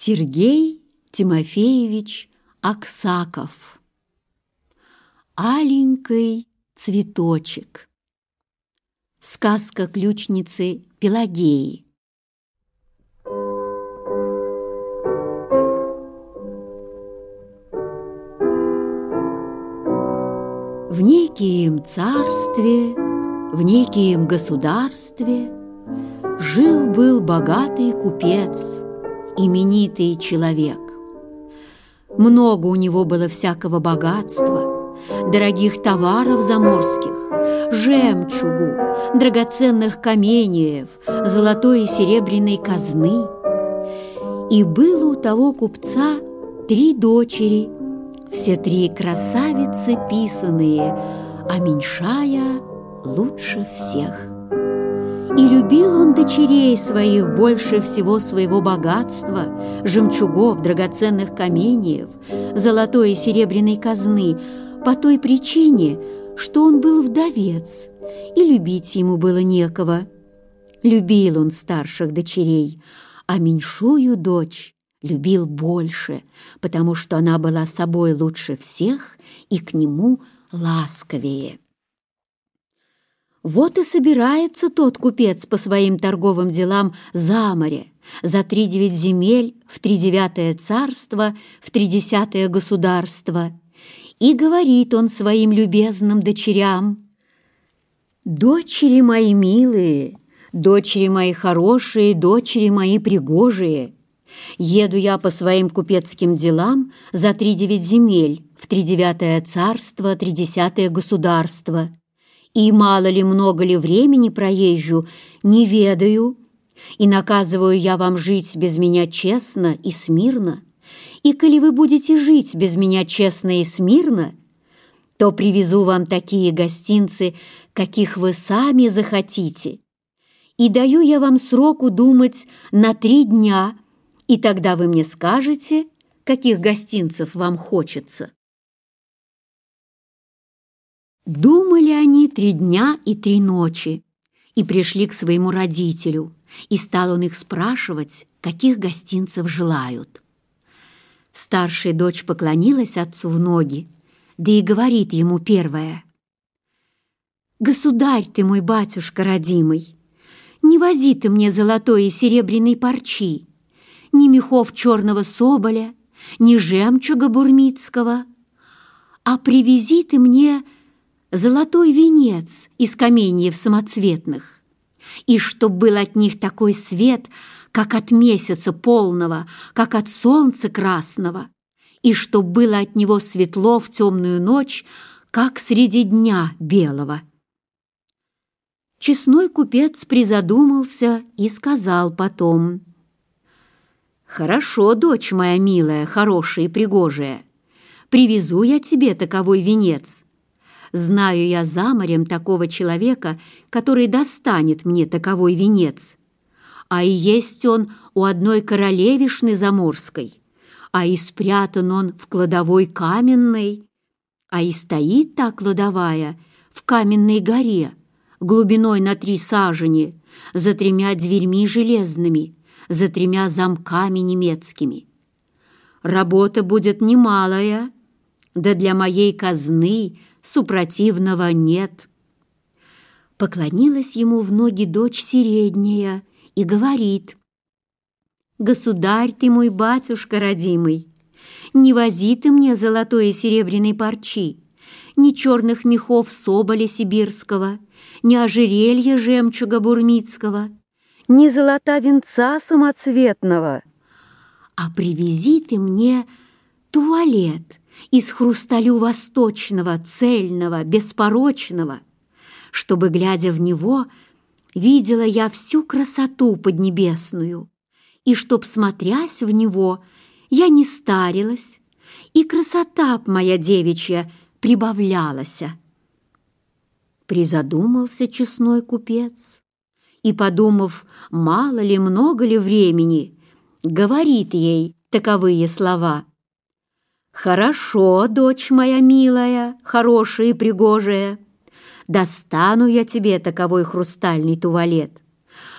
Сергей Тимофеевич Аксаков. Аленький цветочек. Сказка ключницы Пелагеи. В некием царстве, в некием государстве жил-был богатый купец – именитый человек. Много у него было всякого богатства, дорогих товаров заморских, жемчугу, драгоценных каменьев, золотой и серебряной казны. И было у того купца три дочери, все три красавицы писанные, а меньшая лучше всех. И любил он дочерей своих больше всего своего богатства, жемчугов, драгоценных каменьев, золотой и серебряной казны, по той причине, что он был вдовец, и любить ему было некого. Любил он старших дочерей, а меньшую дочь любил больше, потому что она была собой лучше всех и к нему ласковее. Вот и собирается тот купец по своим торговым делам за море, за три девять земель, в тридевятое царство, в тридесятое государство. И говорит он своим любезным дочерям, «Дочери мои милые, дочери мои хорошие, дочери мои пригожие, еду я по своим купецким делам за три девять земель, в тридевятое царство, тридесятое государство» и мало ли много ли времени проезжу, не ведаю, и наказываю я вам жить без меня честно и смирно. И коли вы будете жить без меня честно и смирно, то привезу вам такие гостинцы, каких вы сами захотите. И даю я вам сроку думать на три дня, и тогда вы мне скажете, каких гостинцев вам хочется». Думали они три дня и три ночи и пришли к своему родителю, и стал он их спрашивать, каких гостинцев желают. Старшая дочь поклонилась отцу в ноги, да и говорит ему первое. «Государь ты мой, батюшка родимый, не вози ты мне золотой и серебряной парчи, ни мехов черного соболя, ни жемчуга бурмитского, а привези ты мне...» золотой венец из каменьев самоцветных, и чтоб был от них такой свет, как от месяца полного, как от солнца красного, и чтоб было от него светло в темную ночь, как среди дня белого. Честной купец призадумался и сказал потом, «Хорошо, дочь моя милая, хорошая и пригожая, привезу я тебе таковой венец» Знаю я за морем такого человека, который достанет мне таковой венец. А и есть он у одной королевишны заморской, а и спрятан он в кладовой каменной, а и стоит та кладовая в каменной горе, глубиной на три сажени, за тремя дверьми железными, за тремя замками немецкими. Работа будет немалая, да для моей казны супротивного нет. Поклонилась ему в ноги дочь Сиредняя и говорит, «Государь ты мой батюшка родимый, не вози ты мне золотой и серебряной парчи, ни черных мехов соболя сибирского, ни ожерелья жемчуга бурмицкого, ни золота венца самоцветного, а привези ты мне туалет, из хрусталю восточного, цельного, беспорочного, чтобы, глядя в него, видела я всю красоту поднебесную, и чтоб, смотрясь в него, я не старилась, и красота б моя девичья прибавлялась. Призадумался честной купец и, подумав, мало ли, много ли времени, говорит ей таковые слова — «Хорошо, дочь моя милая, хорошая и пригожая. Достану я тебе таковой хрустальный туалет.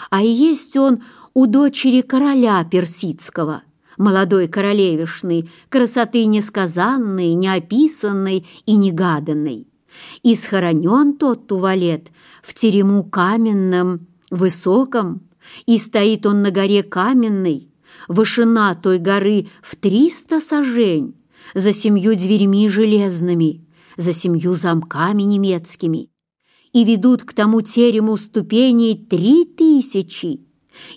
А есть он у дочери короля персидского, молодой королевишной, красоты несказанной, неописанной и негаданной. И схоронен тот туалет в терему каменном, высоком, и стоит он на горе каменной, вышина той горы в триста сажень, за семью дверьми железными, за семью замками немецкими, и ведут к тому терему ступеней три тысячи,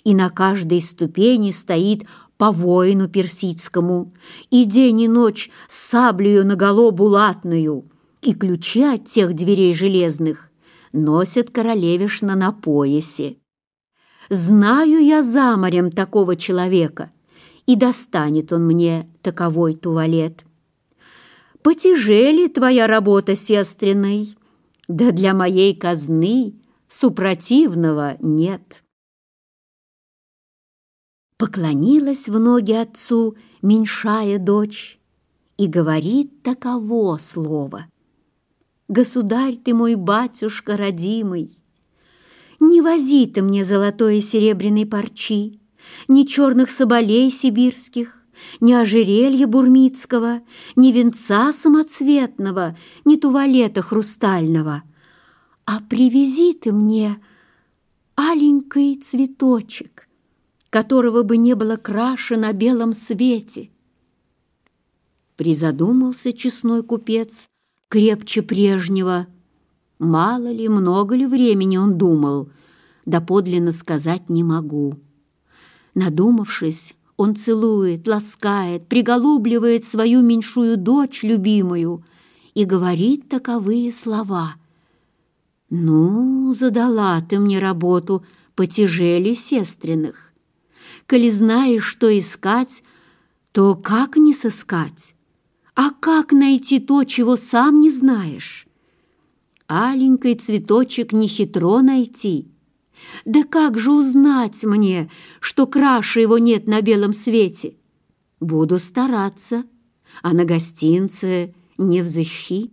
и на каждой ступени стоит по воину персидскому, и день и ночь саблею наголо булатную, и ключи от тех дверей железных носят королевишна на поясе. Знаю я за морем такого человека, и достанет он мне таковой туалет. Потяжели твоя работа, сестренной, да для моей казны супротивного нет. Поклонилась в ноги отцу меньшая дочь и говорит таково слово. «Государь ты мой, батюшка родимый, не вози ты мне золотой и серебряной парчи, ни черных соболей сибирских, ни ожерелья бурмицкого, ни венца самоцветного, ни туалета хрустального. А привези ты мне аленький цветочек, которого бы не было краше на белом свете. Призадумался честной купец крепче прежнего. Мало ли, много ли времени он думал, да подлинно сказать не могу. Надумавшись, он целует, ласкает, приголубливает свою меньшую дочь любимую и говорит таковые слова. «Ну, задала ты мне работу потяжели сестренных. Коли знаешь, что искать, то как не сыскать? А как найти то, чего сам не знаешь? Аленький цветочек нехитро найти, да как же узнать мне, что краше его нет на белом свете? Буду стараться, а на гостинце не взыщи.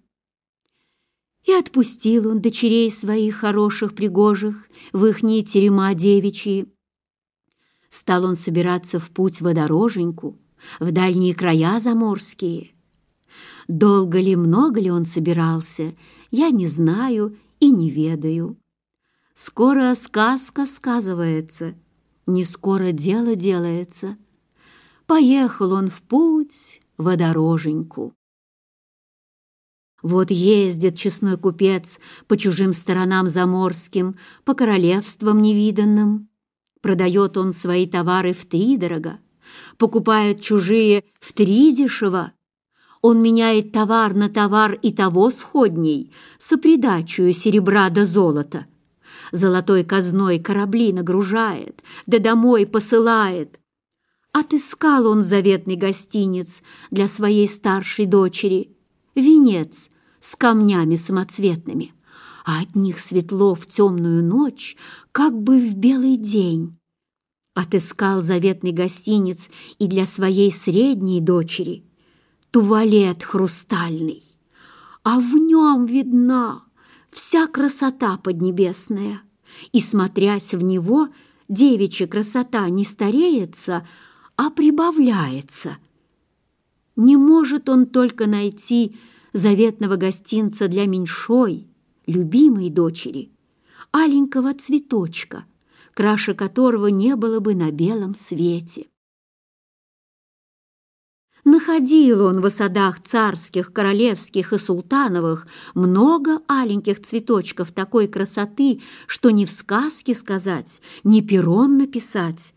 И отпустил он дочерей своих хороших пригожих в ихние терема девичьи. Стал он собираться в путь водороженьку, в дальние края заморские. Долго ли, много ли он собирался, я не знаю и не ведаю. Скоро сказка сказывается, не скоро дело делается. Поехал он в путь водороженьку. Вот ездит честной купец по чужим сторонам заморским, по королевствам невиданным. Продает он свои товары в три дорого, покупает чужие в три дешево. Он меняет товар на товар и того сходней, сопридачую серебра до да золота золотой казной корабли нагружает, да домой посылает. Отыскал он заветный гостинец для своей старшей дочери, венец с камнями самоцветными, а от них светло в темную ночь, как бы в белый день. Отыскал заветный гостинец и для своей средней дочери, туалет хрустальный, а в нем видна вся красота поднебесная, и, смотрясь в него, девичья красота не стареется, а прибавляется. Не может он только найти заветного гостинца для меньшой, любимой дочери, аленького цветочка, краше которого не было бы на белом свете. Находил он в осадах царских, королевских и султановых много аленьких цветочков такой красоты, что ни в сказке сказать, ни пером написать.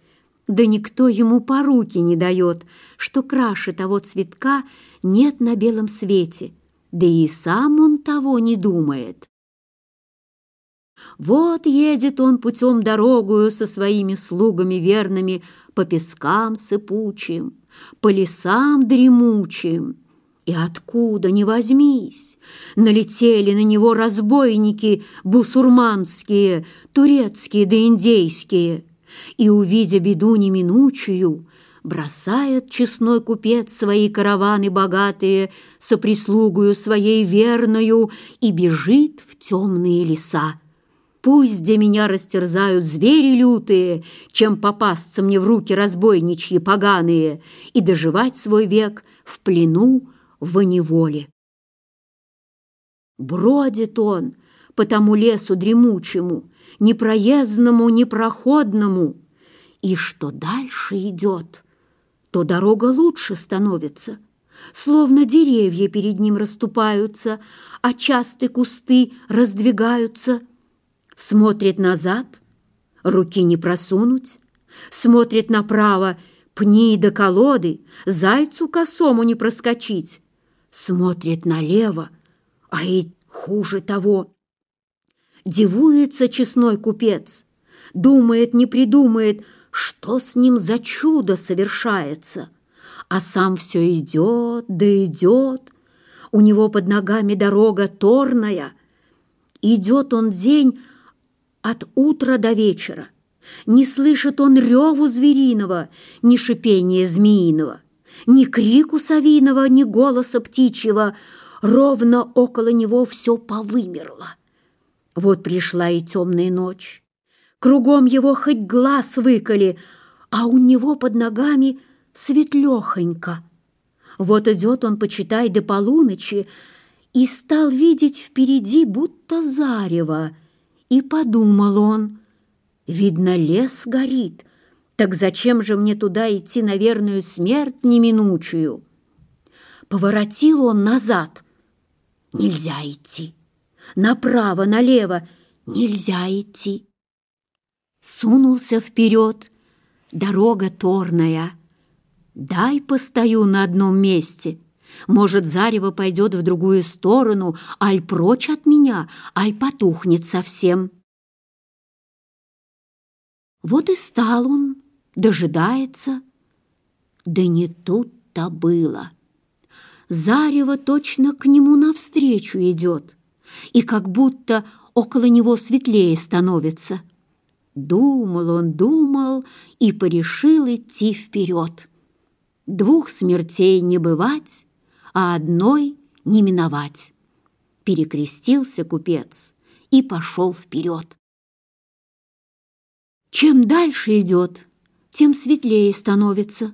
Да никто ему по руки не дает, что краше того цветка нет на белом свете, да и сам он того не думает. Вот едет он путем дорогую со своими слугами верными по пескам сыпучим, по лесам дремучим. И откуда ни возьмись, налетели на него разбойники бусурманские, турецкие да индейские, и, увидя беду неминучую, бросает честной купец свои караваны богатые со прислугою своей верною и бежит в темные леса. Пусть где меня растерзают звери лютые, Чем попасться мне в руки разбойничьи поганые И доживать свой век в плену, в неволе. Бродит он по тому лесу дремучему, Непроездному, непроходному, И что дальше идет, то дорога лучше становится, Словно деревья перед ним расступаются, А частые кусты раздвигаются — смотрит назад, руки не просунуть, смотрит направо, пни до колоды, зайцу косому не проскочить, смотрит налево, а и хуже того. Дивуется честной купец, думает, не придумает, что с ним за чудо совершается, а сам все идет, да идет, у него под ногами дорога торная. Идет он день, от утра до вечера. Не слышит он реву звериного, ни шипения змеиного, ни крику совиного, ни голоса птичьего. Ровно около него все повымерло. Вот пришла и темная ночь. Кругом его хоть глаз выколи, а у него под ногами светлехонько. Вот идет он, почитай, до полуночи, и стал видеть впереди будто зарево — и подумал он, видно, лес горит, так зачем же мне туда идти на верную смерть неминучую? Поворотил он назад. Нельзя идти. Направо, налево. Нельзя идти. Сунулся вперед. Дорога торная. Дай постою на одном месте — может, зарево пойдет в другую сторону, аль прочь от меня, аль потухнет совсем. Вот и стал он, дожидается. Да не тут-то было. Зарево точно к нему навстречу идет, и как будто около него светлее становится. Думал он, думал и порешил идти вперед. Двух смертей не бывать, а одной не миновать. Перекрестился купец и пошел вперед. Чем дальше идет, тем светлее становится.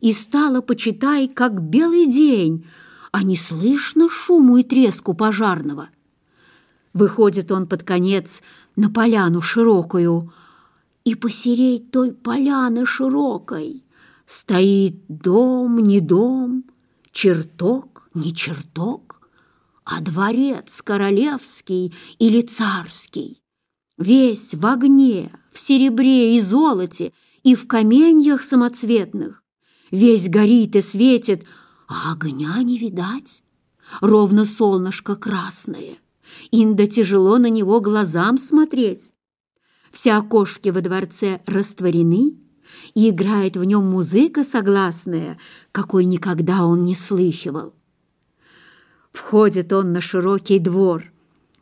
И стало, почитай, как белый день, а не слышно шуму и треску пожарного. Выходит он под конец на поляну широкую, и посереть той поляны широкой. Стоит дом, не дом, чертог, не чертог, а дворец королевский или царский, весь в огне, в серебре и золоте и в каменьях самоцветных, весь горит и светит, а огня не видать, ровно солнышко красное. Инда тяжело на него глазам смотреть. Все окошки во дворце растворены, и играет в нем музыка согласная, какой никогда он не слыхивал. Входит он на широкий двор,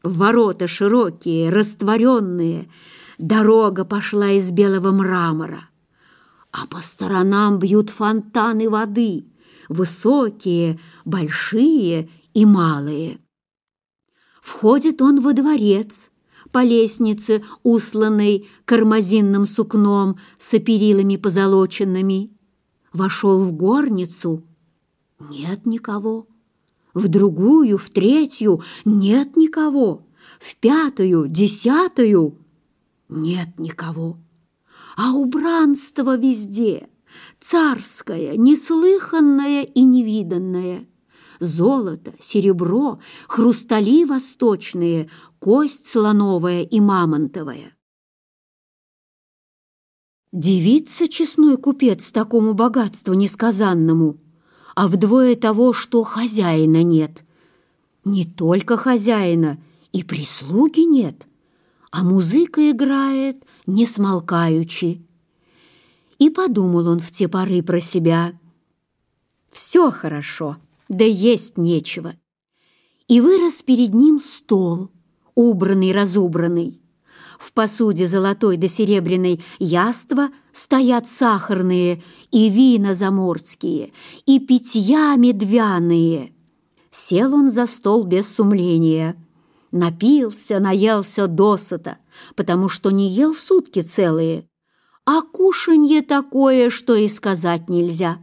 ворота широкие, растворенные, дорога пошла из белого мрамора, а по сторонам бьют фонтаны воды, высокие, большие и малые. Входит он во дворец, по лестнице, усланной кармазинным сукном с оперилами позолоченными. Вошел в горницу. Нет никого. В другую, в третью нет никого. В пятую, десятую нет никого. А убранство везде царское, неслыханное и невиданное — золото, серебро, хрустали восточные, кость слоновая и мамонтовая. Дивится честной купец такому богатству несказанному, а вдвое того, что хозяина нет. Не только хозяина, и прислуги нет, а музыка играет, не смолкаючи. И подумал он в те поры про себя. «Все хорошо» да есть нечего. И вырос перед ним стол, убранный-разубранный. В посуде золотой да серебряной яства стоят сахарные и вина заморские, и питья медвяные. Сел он за стол без сумления. Напился, наелся досыта, потому что не ел сутки целые. А кушанье такое, что и сказать нельзя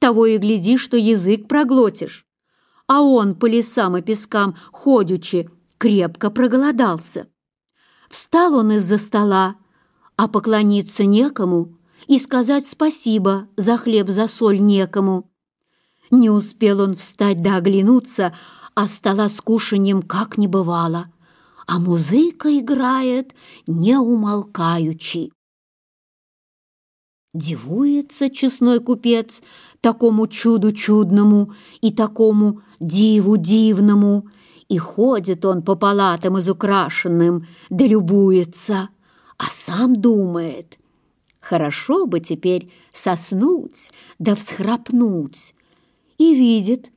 того и гляди, что язык проглотишь. А он по лесам и пескам, ходячи, крепко проголодался. Встал он из-за стола, а поклониться некому и сказать спасибо за хлеб, за соль некому. Не успел он встать да оглянуться, а стола с кушаньем как не бывало, а музыка играет не неумолкаючи. Дивуется честной купец, такому чуду чудному и такому диву дивному, и ходит он по палатам изукрашенным, да любуется, а сам думает, хорошо бы теперь соснуть да всхрапнуть, и видит,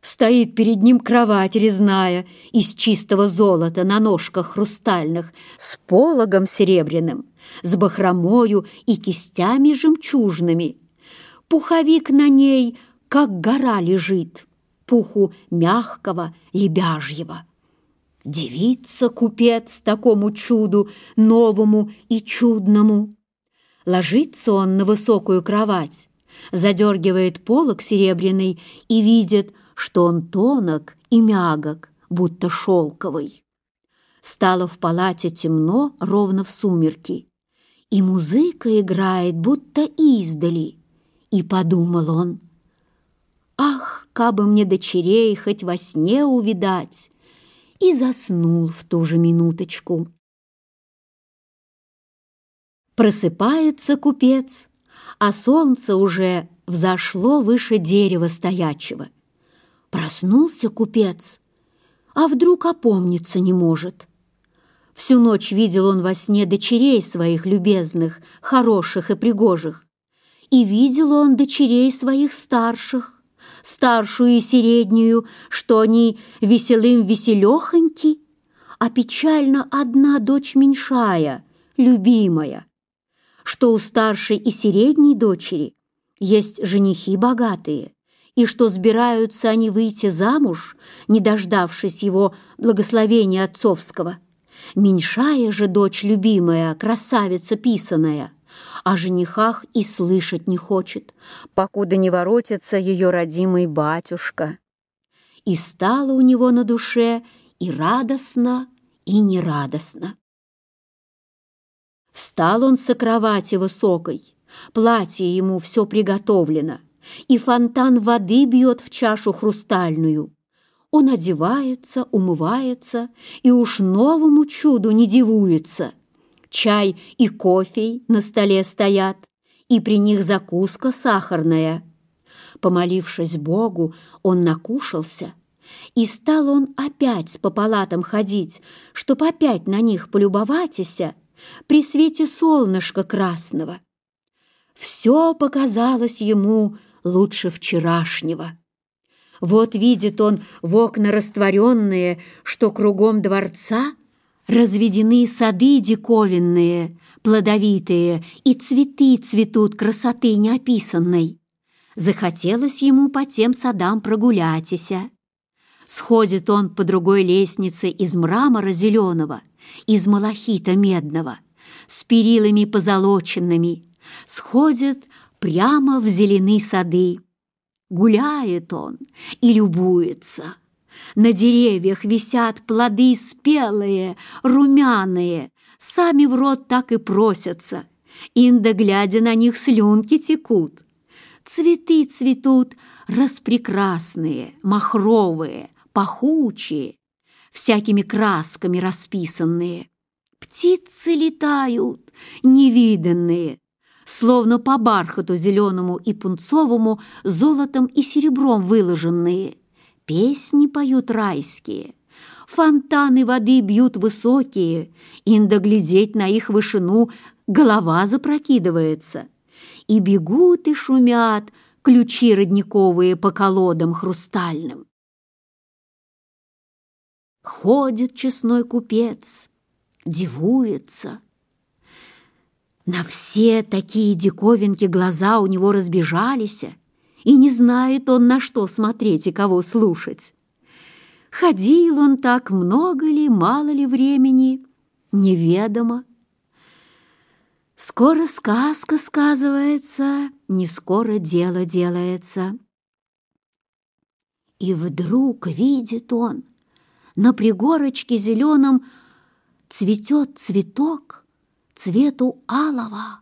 Стоит перед ним кровать резная из чистого золота на ножках хрустальных с пологом серебряным, с бахромою и кистями жемчужными – пуховик на ней, как гора лежит, пуху мягкого, лебяжьего. Девица купец такому чуду, новому и чудному. Ложится он на высокую кровать, задергивает полог серебряный и видит, что он тонок и мягок, будто шелковый. Стало в палате темно ровно в сумерки, и музыка играет, будто издали — и подумал он. «Ах, кабы мне дочерей хоть во сне увидать!» И заснул в ту же минуточку. Просыпается купец, а солнце уже взошло выше дерева стоячего. Проснулся купец, а вдруг опомниться не может. Всю ночь видел он во сне дочерей своих любезных, хороших и пригожих, и видел он дочерей своих старших, старшую и среднюю, что они веселым веселехоньки, а печально одна дочь меньшая, любимая, что у старшей и средней дочери есть женихи богатые, и что сбираются они выйти замуж, не дождавшись его благословения отцовского. Меньшая же дочь любимая, красавица писаная — о женихах и слышать не хочет, покуда не воротится ее родимый батюшка. И стало у него на душе и радостно, и нерадостно. Встал он со кровати высокой, платье ему все приготовлено, и фонтан воды бьет в чашу хрустальную. Он одевается, умывается и уж новому чуду не дивуется — чай и кофе на столе стоят, и при них закуска сахарная. Помолившись Богу, он накушался, и стал он опять по палатам ходить, чтоб опять на них полюбоватися при свете солнышка красного. Все показалось ему лучше вчерашнего. Вот видит он в окна растворенные, что кругом дворца — разведены сады диковинные, плодовитые, и цветы цветут красоты неописанной. Захотелось ему по тем садам прогуляться. Сходит он по другой лестнице из мрамора зеленого, из малахита медного, с перилами позолоченными, сходит прямо в зеленые сады. Гуляет он и любуется. На деревьях висят плоды спелые, румяные, сами в рот так и просятся. Инда, глядя на них, слюнки текут. Цветы цветут распрекрасные, махровые, пахучие, всякими красками расписанные. Птицы летают, невиданные, словно по бархату зеленому и пунцовому золотом и серебром выложенные. Песни поют райские, фонтаны воды бьют высокие, инда глядеть на их вышину голова запрокидывается. И бегут и шумят ключи родниковые по колодам хрустальным. Ходит честной купец, дивуется. На все такие диковинки глаза у него разбежались, и не знает он, на что смотреть и кого слушать. Ходил он так много ли, мало ли времени, неведомо. Скоро сказка сказывается, не скоро дело делается. И вдруг видит он, на пригорочке зеленом цветет цветок цвету алого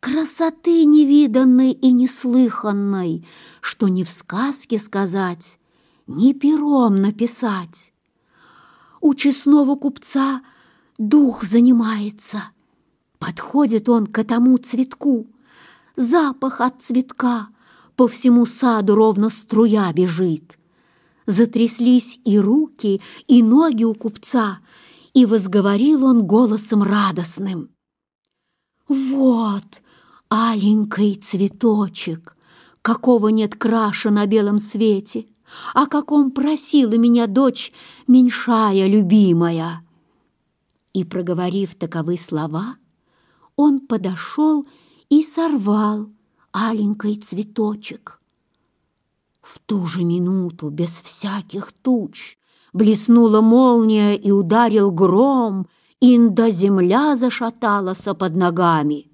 красоты невиданной и неслыханной, что ни в сказке сказать, ни пером написать. У честного купца дух занимается. Подходит он к тому цветку, запах от цветка по всему саду ровно струя бежит. Затряслись и руки, и ноги у купца, и возговорил он голосом радостным. «Вот!» аленький цветочек, какого нет краша на белом свете, о каком просила меня дочь, меньшая любимая». И, проговорив таковы слова, он подошел и сорвал аленький цветочек. В ту же минуту, без всяких туч, блеснула молния и ударил гром, инда земля зашаталась под ногами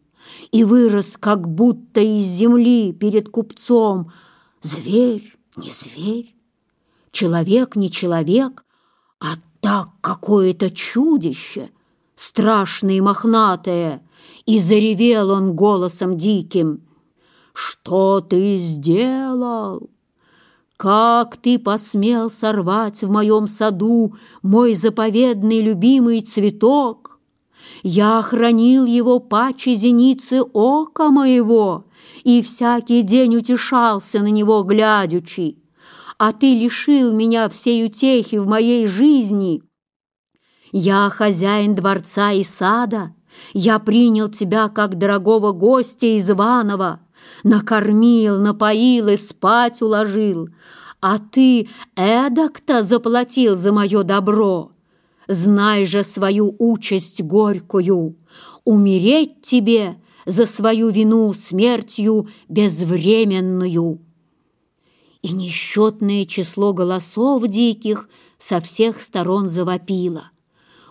и вырос, как будто из земли перед купцом. Зверь, не зверь, человек, не человек, а так какое-то чудище, страшное и мохнатое, и заревел он голосом диким. «Что ты сделал? Как ты посмел сорвать в моем саду мой заповедный любимый цветок? Я хранил его паче зеницы ока моего, и всякий день утешался на него глядячи. А ты лишил меня всей утехи в моей жизни. Я хозяин дворца и сада, я принял тебя как дорогого гостя и званого, накормил, напоил и спать уложил, а ты эдак-то заплатил за мое добро» знай же свою участь горькую, умереть тебе за свою вину смертью безвременную. И несчетное число голосов диких со всех сторон завопило.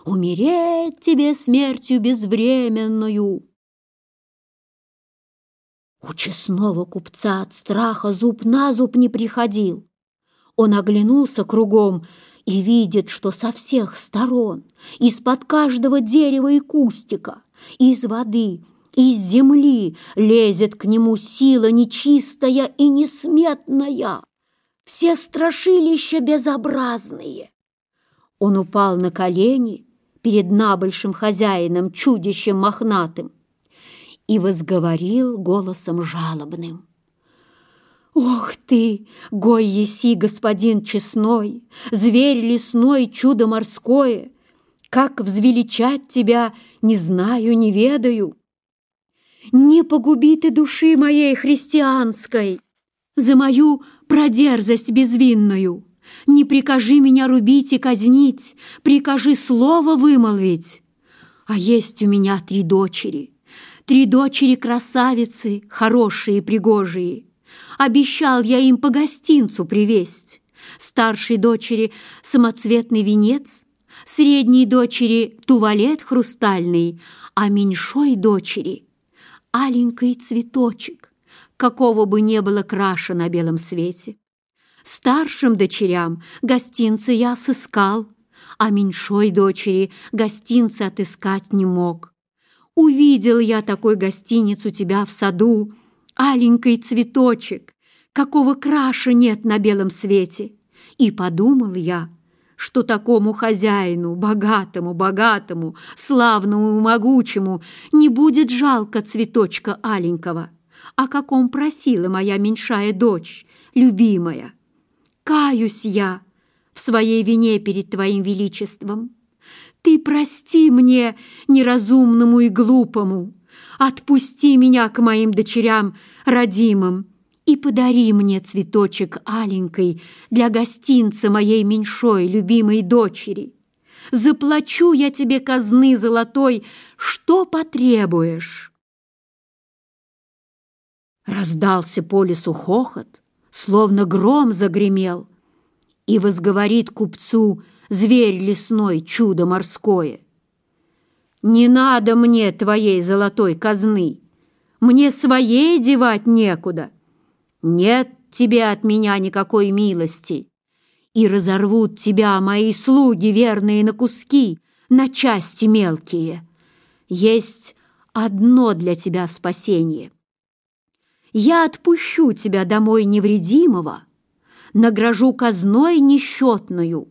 Умереть тебе смертью безвременную. У честного купца от страха зуб на зуб не приходил. Он оглянулся кругом, и видит, что со всех сторон, из-под каждого дерева и кустика, из воды, из земли лезет к нему сила нечистая и несметная, все страшилища безобразные. Он упал на колени перед набольшим хозяином, чудищем мохнатым, и возговорил голосом жалобным. «Ох ты, гой еси, господин честной, зверь лесной, чудо морское! Как взвеличать тебя, не знаю, не ведаю!» «Не погуби ты души моей христианской за мою продерзость безвинную! Не прикажи меня рубить и казнить, прикажи слово вымолвить! А есть у меня три дочери, три дочери-красавицы, хорошие и пригожие!» обещал я им по гостинцу привезть. Старшей дочери самоцветный венец, средней дочери туалет хрустальный, а меньшой дочери аленький цветочек, какого бы не было краша на белом свете. Старшим дочерям гостинцы я сыскал, а меньшой дочери гостинцы отыскать не мог. Увидел я такой гостиницу тебя в саду, аленький цветочек, какого краша нет на белом свете. И подумал я, что такому хозяину, богатому, богатому, славному и могучему, не будет жалко цветочка аленького, о каком просила моя меньшая дочь, любимая. Каюсь я в своей вине перед Твоим Величеством. Ты прости мне, неразумному и глупому, Отпусти меня к моим дочерям родимым и подари мне цветочек аленький для гостинца моей меньшой любимой дочери. Заплачу я тебе казны золотой, что потребуешь». Раздался по лесу хохот, словно гром загремел, и возговорит купцу зверь лесной чудо морское. Не надо мне твоей золотой казны. Мне своей девать некуда. Нет тебе от меня никакой милости. И разорвут тебя мои слуги, верные на куски, на части мелкие. Есть одно для тебя спасение. Я отпущу тебя домой невредимого, награжу казной несчетную,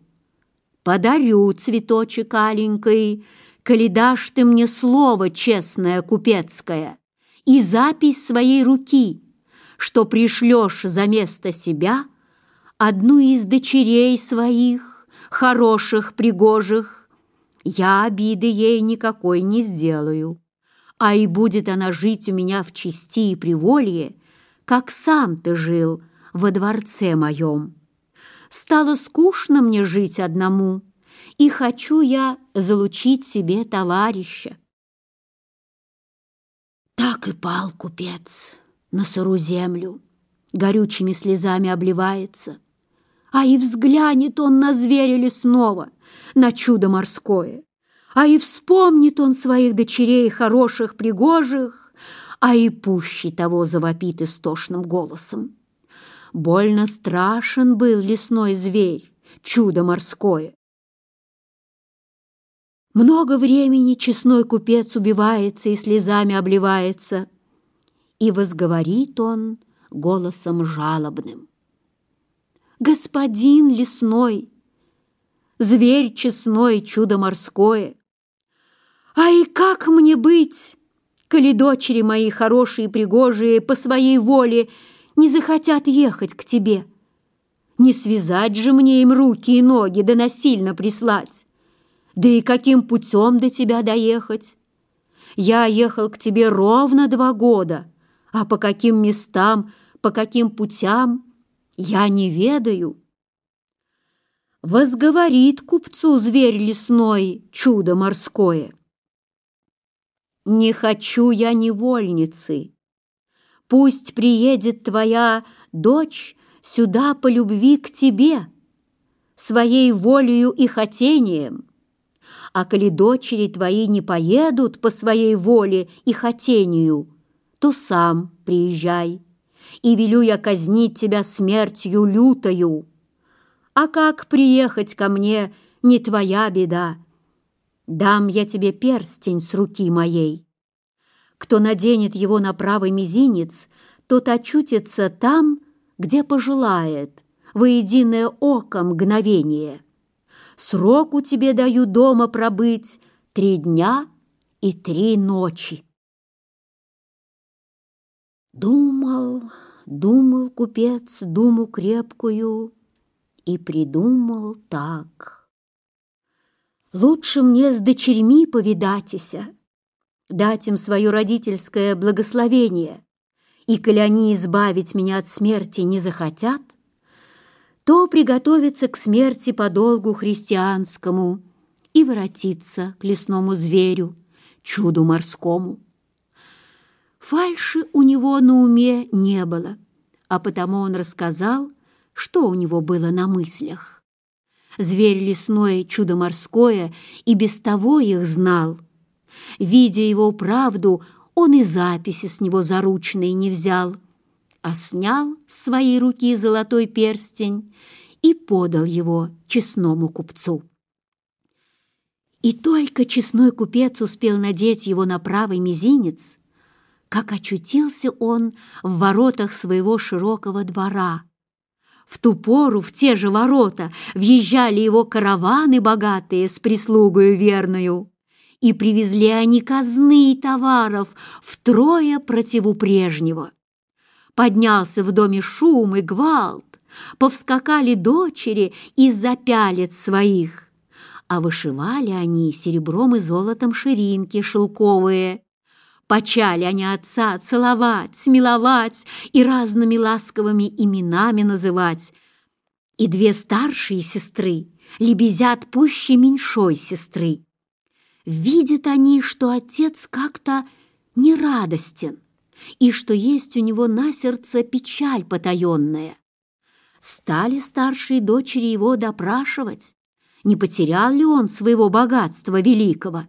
подарю цветочек аленький, коли дашь ты мне слово честное купецкое и запись своей руки, что пришлешь за место себя одну из дочерей своих, хороших, пригожих, я обиды ей никакой не сделаю, а и будет она жить у меня в чести и приволье, как сам ты жил во дворце моем. Стало скучно мне жить одному» и хочу я залучить себе товарища. Так и пал купец на сыру землю, горючими слезами обливается. А и взглянет он на зверя лесного, на чудо морское. А и вспомнит он своих дочерей хороших, пригожих, а и пуще того завопит истошным голосом. Больно страшен был лесной зверь, чудо морское. Много времени честной купец убивается и слезами обливается. И возговорит он голосом жалобным. «Господин лесной, зверь честной, чудо морское! А и как мне быть, коли дочери мои хорошие и пригожие по своей воле не захотят ехать к тебе? Не связать же мне им руки и ноги, да насильно прислать!» Да и каким путем до тебя доехать? Я ехал к тебе ровно два года, а по каким местам, по каким путям, я не ведаю. Возговорит купцу зверь лесной чудо морское. Не хочу я невольницы. Пусть приедет твоя дочь сюда по любви к тебе, своей волею и хотением. А коли дочери твои не поедут по своей воле и хотению, то сам приезжай, и велю я казнить тебя смертью лютою. А как приехать ко мне, не твоя беда. Дам я тебе перстень с руки моей. Кто наденет его на правый мизинец, тот очутится там, где пожелает, воединое око мгновение». Срок у тебе даю дома пробыть три дня и три ночи. Думал, думал купец думу крепкую и придумал так. Лучше мне с дочерьми повидатися, дать им свое родительское благословение, и коли они избавить меня от смерти не захотят — то приготовится к смерти по долгу христианскому и воротится к лесному зверю, чуду морскому. Фальши у него на уме не было, а потому он рассказал, что у него было на мыслях. Зверь лесное, чудо морское, и без того их знал. Видя его правду, он и записи с него заручной не взял, а снял с своей руки золотой перстень и подал его честному купцу. И только честной купец успел надеть его на правый мизинец, как очутился он в воротах своего широкого двора. В ту пору в те же ворота въезжали его караваны богатые с прислугою верную, и привезли они казны и товаров втрое противу прежнего. Поднялся в доме шум и гвалт. Повскакали дочери и за своих. А вышивали они серебром и золотом ширинки шелковые. Почали они отца целовать, смеловать и разными ласковыми именами называть. И две старшие сестры лебезят пуще меньшой сестры. Видят они, что отец как-то нерадостен и что есть у него на сердце печаль потаённая? Стали старшие дочери его допрашивать, не потерял ли он своего богатства великого.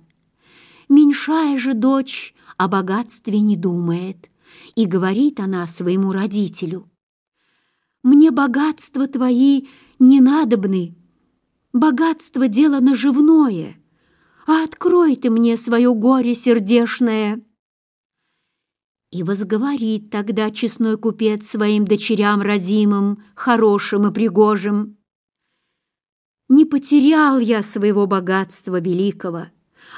Меньшая же дочь о богатстве не думает, и говорит она своему родителю, «Мне богатства твои не надобны, богатство — дело наживное, а открой ты мне свое горе сердешное». И возговорит тогда честной купец своим дочерям родимым, хорошим и пригожим. «Не потерял я своего богатства великого,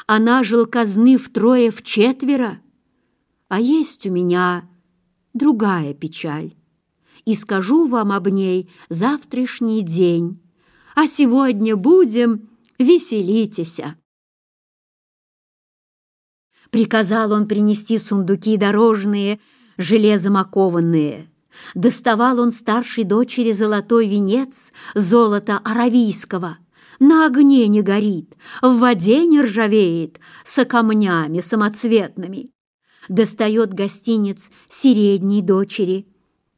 а нажил казны втрое в четверо, а есть у меня другая печаль, и скажу вам об ней завтрашний день, а сегодня будем веселитеся». Приказал он принести сундуки дорожные, железом окованные. Доставал он старшей дочери золотой венец, золото аравийского. На огне не горит, в воде не ржавеет, со камнями самоцветными. Достает гостиниц средней дочери.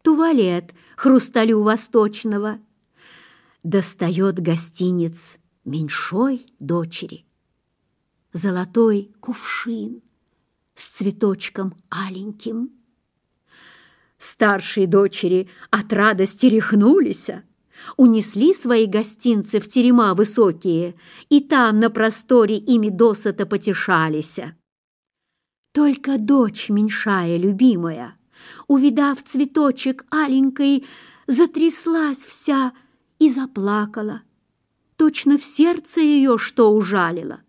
Туалет хрусталю восточного. Достает гостиниц меньшой дочери. Золотой кувшин. с цветочком аленьким. Старшие дочери от радости рехнулись, унесли свои гостинцы в терема высокие, и там на просторе ими досыта потешались. Только дочь меньшая, любимая, увидав цветочек аленькой, затряслась вся и заплакала. Точно в сердце ее что ужалило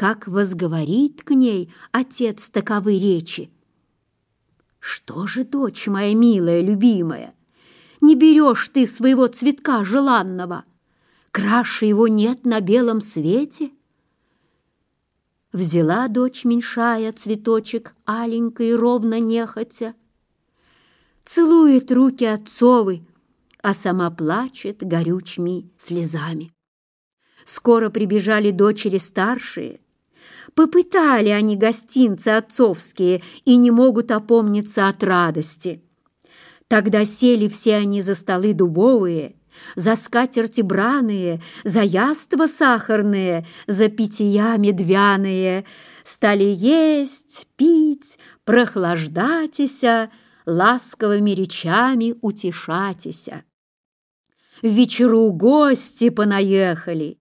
как возговорит к ней отец таковы речи. Что же, дочь моя милая, любимая, не берешь ты своего цветка желанного? Краше его нет на белом свете? Взяла дочь меньшая цветочек, аленько ровно нехотя. Целует руки отцовы, а сама плачет горючими слезами. Скоро прибежали дочери старшие — Попытали они гостинцы отцовские и не могут опомниться от радости. Тогда сели все они за столы дубовые, за скатерти браные, за яства сахарные, за питья медвяные, стали есть, пить, прохлаждатися, ласковыми речами утешатися. В вечеру гости понаехали,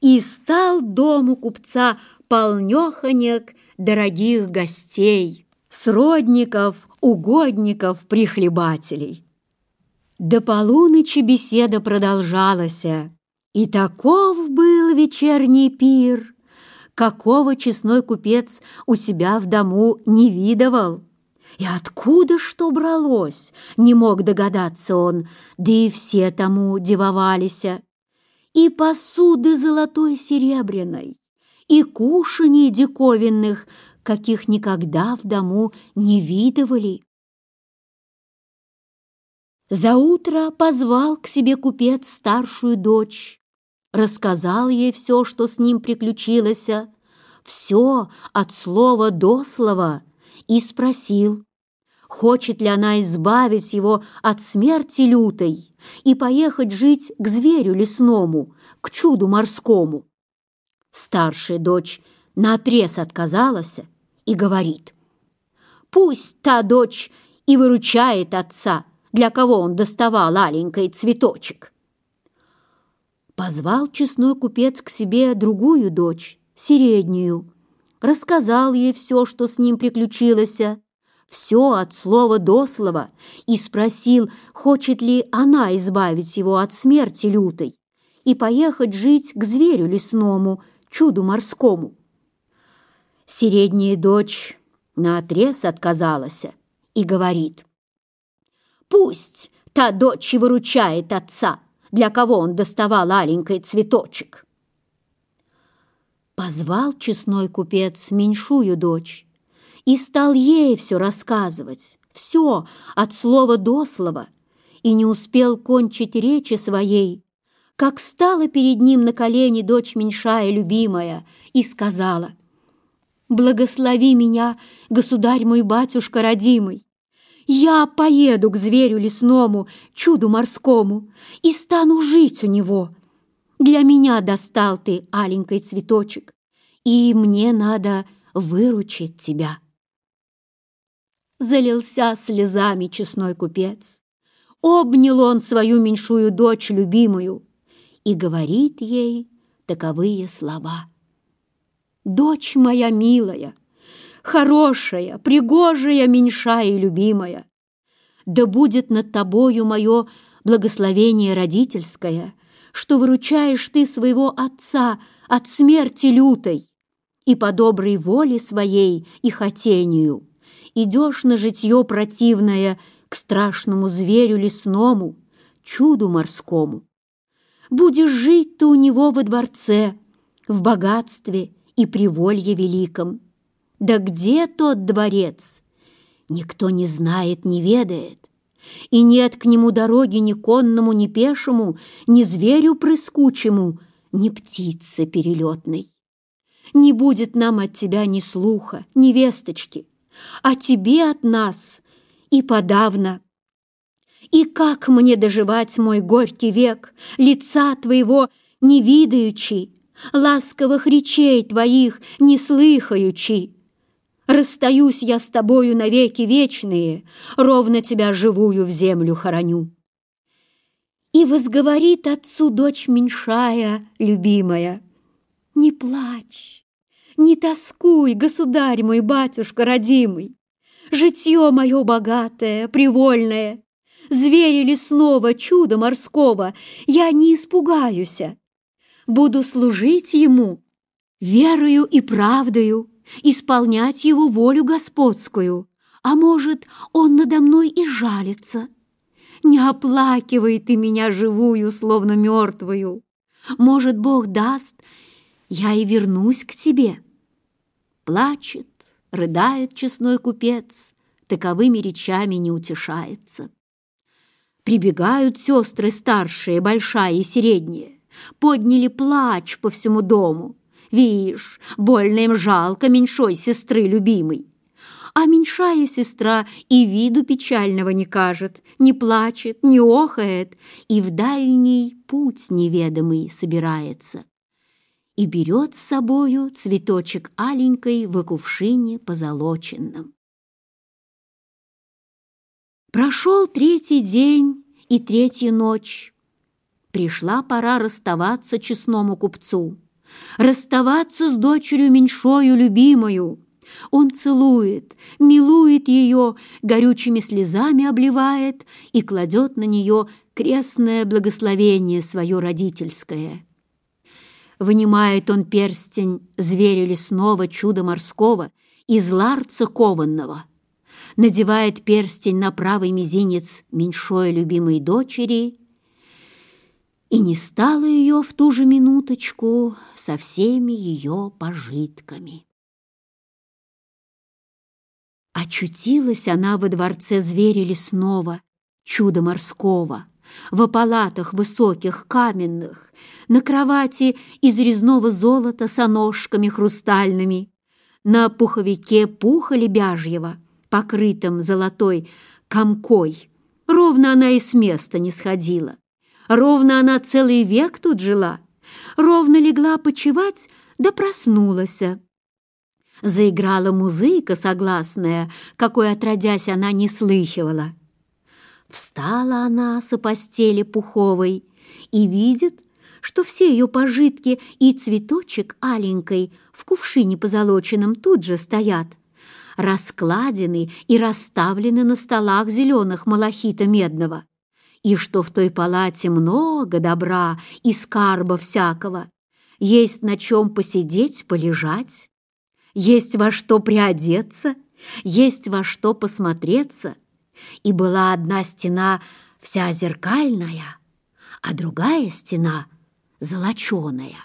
и стал дом у купца полнёхонек дорогих гостей, сродников, угодников, прихлебателей. До полуночи беседа продолжалась, и таков был вечерний пир, какого честной купец у себя в дому не видывал. И откуда что бралось, не мог догадаться он, да и все тому дивовались. И посуды золотой серебряной, и кушаний диковинных, каких никогда в дому не видывали. За утро позвал к себе купец старшую дочь, рассказал ей все, что с ним приключилось, все от слова до слова, и спросил, хочет ли она избавить его от смерти лютой и поехать жить к зверю лесному, к чуду морскому. Старшая дочь наотрез отказалась и говорит, «Пусть та дочь и выручает отца, для кого он доставал аленький цветочек». Позвал честной купец к себе другую дочь, середнюю, рассказал ей все, что с ним приключилось, все от слова до слова, и спросил, хочет ли она избавить его от смерти лютой и поехать жить к зверю лесному – чуду морскому. Середняя дочь наотрез отказалась и говорит. «Пусть та дочь и выручает отца, для кого он доставал аленький цветочек». Позвал честной купец меньшую дочь и стал ей все рассказывать, все от слова до слова, и не успел кончить речи своей, как стала перед ним на колени дочь меньшая любимая и сказала, «Благослови меня, государь мой батюшка родимый! Я поеду к зверю лесному, чуду морскому, и стану жить у него. Для меня достал ты, аленький цветочек, и мне надо выручить тебя». Залился слезами честной купец. Обнял он свою меньшую дочь любимую, и говорит ей таковые слова. «Дочь моя милая, хорошая, пригожая, меньшая и любимая, да будет над тобою мое благословение родительское, что выручаешь ты своего отца от смерти лютой, и по доброй воле своей и хотению идешь на житье противное к страшному зверю лесному, чуду морскому, будешь жить ты у него во дворце, в богатстве и приволье великом. Да где тот дворец? Никто не знает, не ведает. И нет к нему дороги ни конному, ни пешему, ни зверю прыскучему, ни птице перелетной. Не будет нам от тебя ни слуха, ни весточки, а тебе от нас и подавно. И как мне доживать мой горький век, лица твоего не видаючи, ласковых речей твоих не слыхаючи? Расстаюсь я с тобою навеки вечные, ровно тебя живую в землю хороню. И возговорит отцу дочь меньшая, любимая, «Не плачь, не тоскуй, государь мой, батюшка родимый! Житье мое богатое, привольное, зверя лесного, чуда морского, я не испугаюся. Буду служить ему верою и правдою, исполнять его волю господскую. А может, он надо мной и жалится. Не оплакивай ты меня живую, словно мертвую. Может, Бог даст, я и вернусь к тебе. Плачет, рыдает честной купец, таковыми речами не утешается. Прибегают сестры старшие, большая и средняя. Подняли плач по всему дому. Вишь, больно им жалко меньшой сестры любимой. А меньшая сестра и виду печального не кажет, не плачет, не охает, и в дальний путь неведомый собирается. И берет с собою цветочек аленькой в кувшине позолоченном. Прошел третий день и третья ночь. Пришла пора расставаться честному купцу, расставаться с дочерью меньшою любимою. Он целует, милует ее, горючими слезами обливает и кладет на нее крестное благословение свое родительское. Вынимает он перстень зверя лесного чуда морского из ларца кованного — надевает перстень на правый мизинец меньшой любимой дочери, и не стало ее в ту же минуточку со всеми ее пожитками. Очутилась она во дворце зверя лесного, чудо морского, в палатах высоких, каменных, на кровати из резного золота с ножками хрустальными, на пуховике пуха лебяжьего — покрытым золотой комкой. Ровно она и с места не сходила. Ровно она целый век тут жила. Ровно легла почевать, да проснулась. Заиграла музыка согласная, какой отродясь она не слыхивала. Встала она со постели пуховой и видит, что все ее пожитки и цветочек аленькой в кувшине позолоченном тут же стоят раскладены и расставлены на столах зеленых малахита медного, и что в той палате много добра и скарба всякого, есть на чем посидеть, полежать, есть во что приодеться, есть во что посмотреться, и была одна стена вся зеркальная, а другая стена золоченая,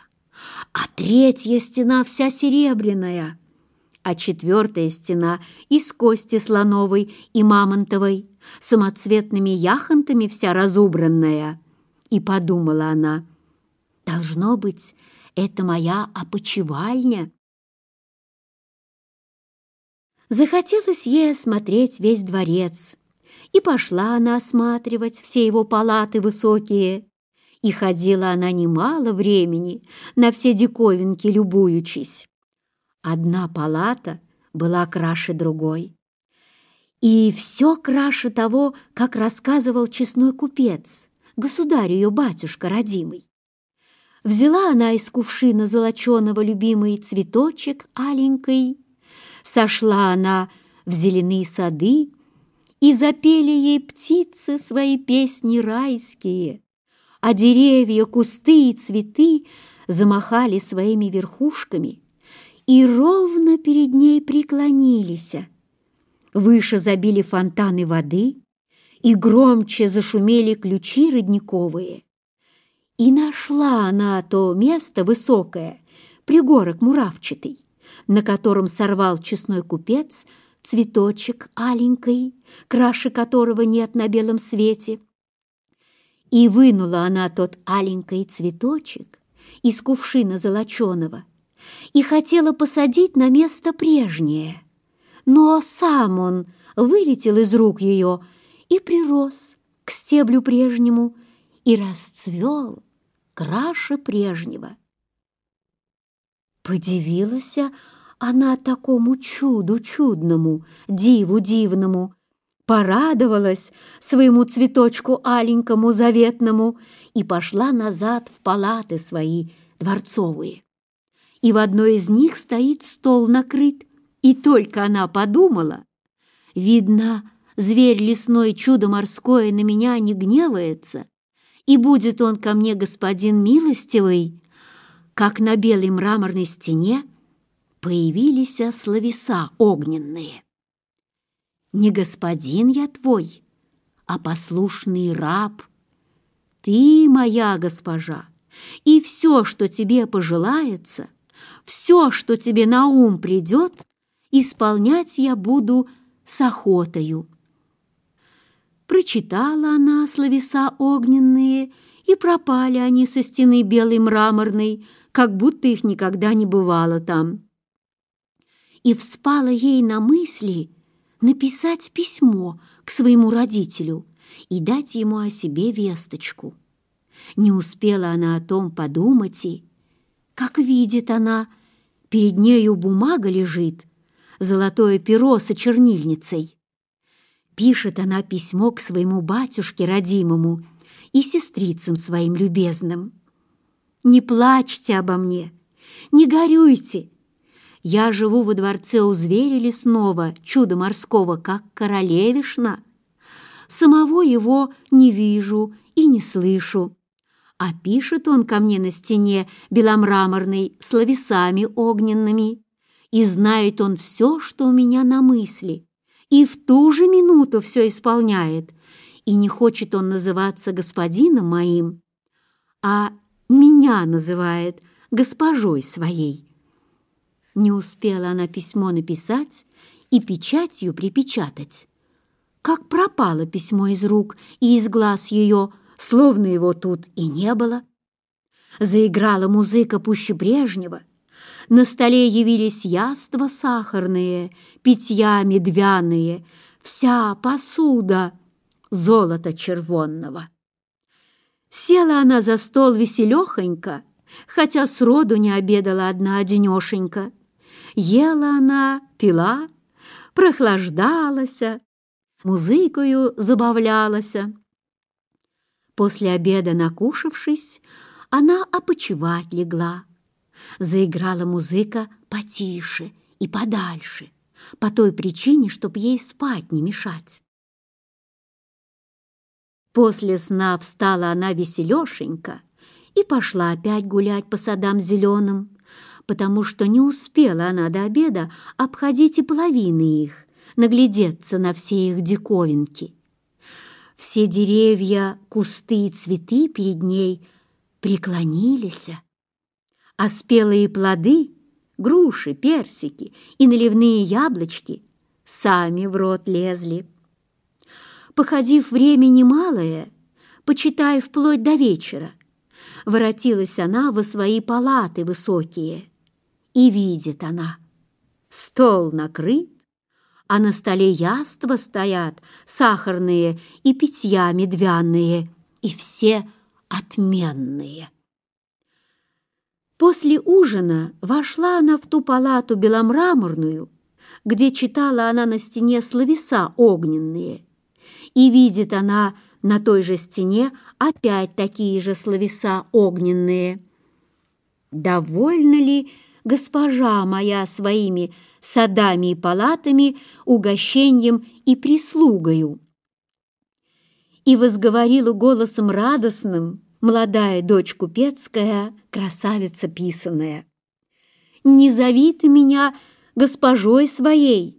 а третья стена вся серебряная — а четвертая стена из кости слоновой и мамонтовой, самоцветными яхонтами вся разубранная. И подумала она, «Должно быть, это моя опочивальня». Захотелось ей осмотреть весь дворец, и пошла она осматривать все его палаты высокие, и ходила она немало времени, на все диковинки любуючись. Одна палата была краше другой. И все краше того, как рассказывал честной купец, государь ее батюшка родимый. Взяла она из кувшина золоченого любимый цветочек аленький, сошла она в зеленые сады, и запели ей птицы свои песни райские, а деревья, кусты и цветы замахали своими верхушками и ровно перед ней преклонились. Выше забили фонтаны воды, и громче зашумели ключи родниковые. И нашла она то место высокое, пригорок муравчатый, на котором сорвал честной купец цветочек аленький, краши которого нет на белом свете. И вынула она тот аленький цветочек из кувшина золоченого, и хотела посадить на место прежнее. Но сам он вылетел из рук ее и прирос к стеблю прежнему и расцвел краше прежнего. Подивилась она такому чуду чудному, диву дивному, порадовалась своему цветочку аленькому заветному и пошла назад в палаты свои дворцовые и в одной из них стоит стол накрыт. И только она подумала. Видно, зверь лесной, чудо морское на меня не гневается, и будет он ко мне господин милостивый, как на белой мраморной стене появились словеса огненные. Не господин я твой, а послушный раб. Ты моя госпожа, и все, что тебе пожелается — все, что тебе на ум придет, исполнять я буду с охотою». Прочитала она словеса огненные, и пропали они со стены белой мраморной, как будто их никогда не бывало там. И вспала ей на мысли написать письмо к своему родителю и дать ему о себе весточку. Не успела она о том подумать и, как видит она, Перед нею бумага лежит, золотое перо со чернильницей. Пишет она письмо к своему батюшке родимому и сестрицам своим любезным. «Не плачьте обо мне, не горюйте. Я живу во дворце у зверя лесного, чудо морского, как королевишна. Самого его не вижу и не слышу а пишет он ко мне на стене беломраморной словесами огненными. И знает он все, что у меня на мысли, и в ту же минуту все исполняет. И не хочет он называться господином моим, а меня называет госпожой своей. Не успела она письмо написать и печатью припечатать. Как пропало письмо из рук и из глаз ее, словно его тут и не было. Заиграла музыка пуще прежнего. На столе явились яства сахарные, питья медвяные, вся посуда золота червонного. Села она за стол веселехонько, хотя с роду не обедала одна одинешенька. Ела она, пила, прохлаждалася, музыкою забавлялася. После обеда, накушавшись, она опочевать легла. Заиграла музыка потише и подальше, по той причине, чтоб ей спать не мешать. После сна встала она веселешенько и пошла опять гулять по садам зеленым, потому что не успела она до обеда обходить и половины их, наглядеться на все их диковинки все деревья, кусты и цветы перед ней преклонились, а спелые плоды, груши, персики и наливные яблочки сами в рот лезли. Походив время немалое, почитай вплоть до вечера, воротилась она во свои палаты высокие, и видит она. Стол накрыт, а на столе яства стоят, сахарные и питья медвяные, и все отменные. После ужина вошла она в ту палату беломраморную, где читала она на стене словеса огненные, и видит она на той же стене опять такие же словеса огненные. Довольно ли госпожа моя своими садами и палатами, угощением и прислугою. И возговорила голосом радостным молодая дочь купецкая, красавица писаная. «Не зови ты меня госпожой своей,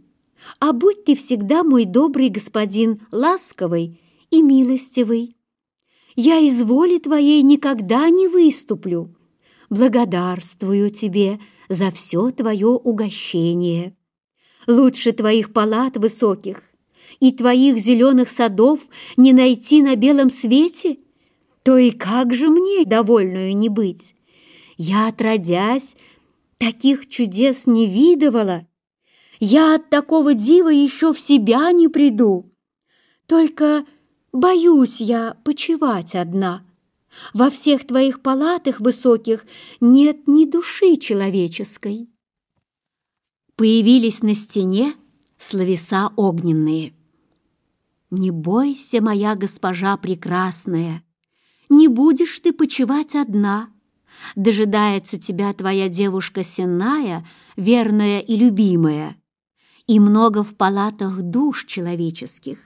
а будь ты всегда мой добрый господин, ласковый и милостивый. Я из воли твоей никогда не выступлю. Благодарствую тебе, — за все твое угощение. Лучше твоих палат высоких и твоих зеленых садов не найти на белом свете? То и как же мне довольную не быть? Я, отродясь, таких чудес не видывала. Я от такого дива еще в себя не приду. Только боюсь я почевать одна — во всех твоих палатах высоких нет ни души человеческой. Появились на стене словеса огненные. «Не бойся, моя госпожа прекрасная, не будешь ты почивать одна. Дожидается тебя твоя девушка сенная, верная и любимая, и много в палатах душ человеческих,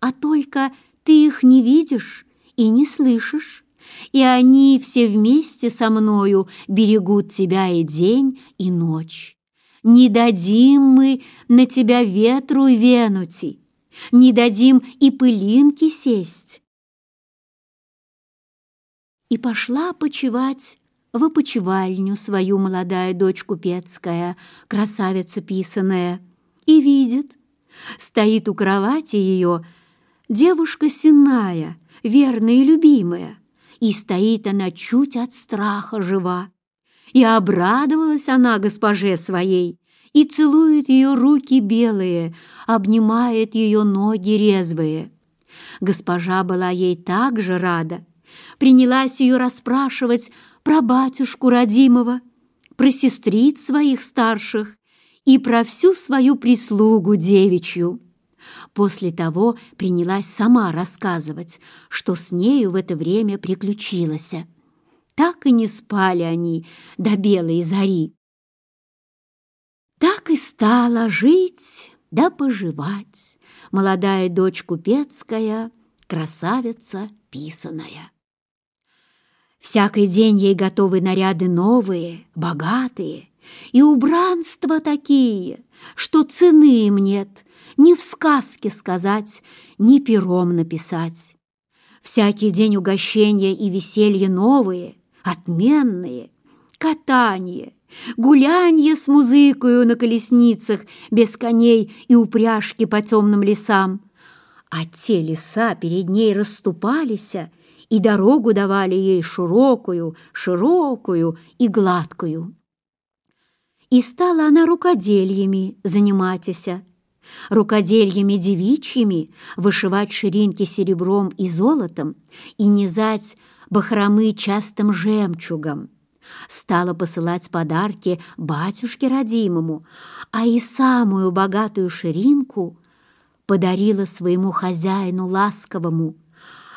а только ты их не видишь и не слышишь» и они все вместе со мною берегут тебя и день, и ночь. Не дадим мы на тебя ветру венути, не дадим и пылинки сесть. И пошла почевать в опочивальню свою молодая дочь купецкая, красавица писаная, и видит, стоит у кровати ее девушка сенная, верная и любимая — и стоит она чуть от страха жива. И обрадовалась она госпоже своей, и целует ее руки белые, обнимает ее ноги резвые. Госпожа была ей так же рада. Принялась ее расспрашивать про батюшку родимого, про сестриц своих старших и про всю свою прислугу девичью. После того принялась сама рассказывать, что с нею в это время приключилось. Так и не спали они до белой зари. Так и стала жить да поживать молодая дочь купецкая, красавица писаная. Всякий день ей готовы наряды новые, богатые, и убранства такие, что цены им нет ни в сказке сказать, ни пером написать. Всякий день угощения и веселье новые, отменные, катание, гулянье с музыкою на колесницах без коней и упряжки по темным лесам. А те леса перед ней расступались, и дорогу давали ей широкую, широкую и гладкую и стала она рукодельями заниматься, рукодельями девичьими вышивать ширинки серебром и золотом и низать бахромы частым жемчугом. Стала посылать подарки батюшке родимому, а и самую богатую ширинку подарила своему хозяину ласковому,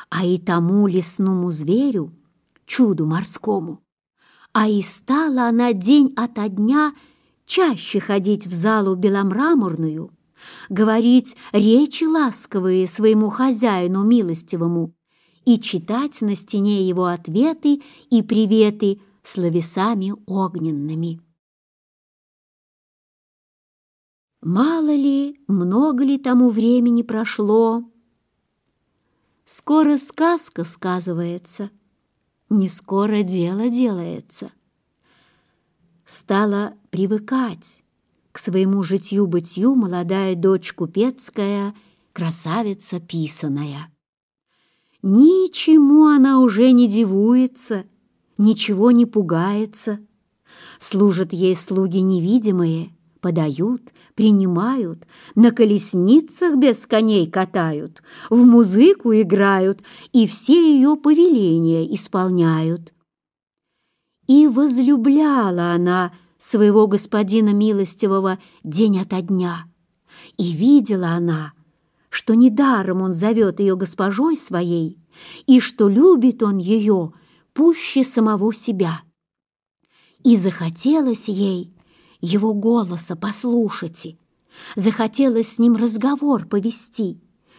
а и тому лесному зверю, чуду морскому. А и стала она день ото дня чаще ходить в залу беломраморную, говорить речи ласковые своему хозяину милостивому и читать на стене его ответы и приветы словесами огненными. Мало ли, много ли тому времени прошло, Скоро сказка сказывается, не скоро дело делается. Стала привыкать к своему житью-бытью молодая дочь купецкая, красавица писаная. Ничему она уже не дивуется, ничего не пугается. Служат ей слуги невидимые — подают, принимают, на колесницах без коней катают, в музыку играют и все ее повеления исполняют. И возлюбляла она своего господина милостивого день ото дня, и видела она, что недаром он зовет ее госпожой своей, и что любит он ее пуще самого себя. И захотелось ей, его голоса послушайте, Захотелось с ним разговор повести,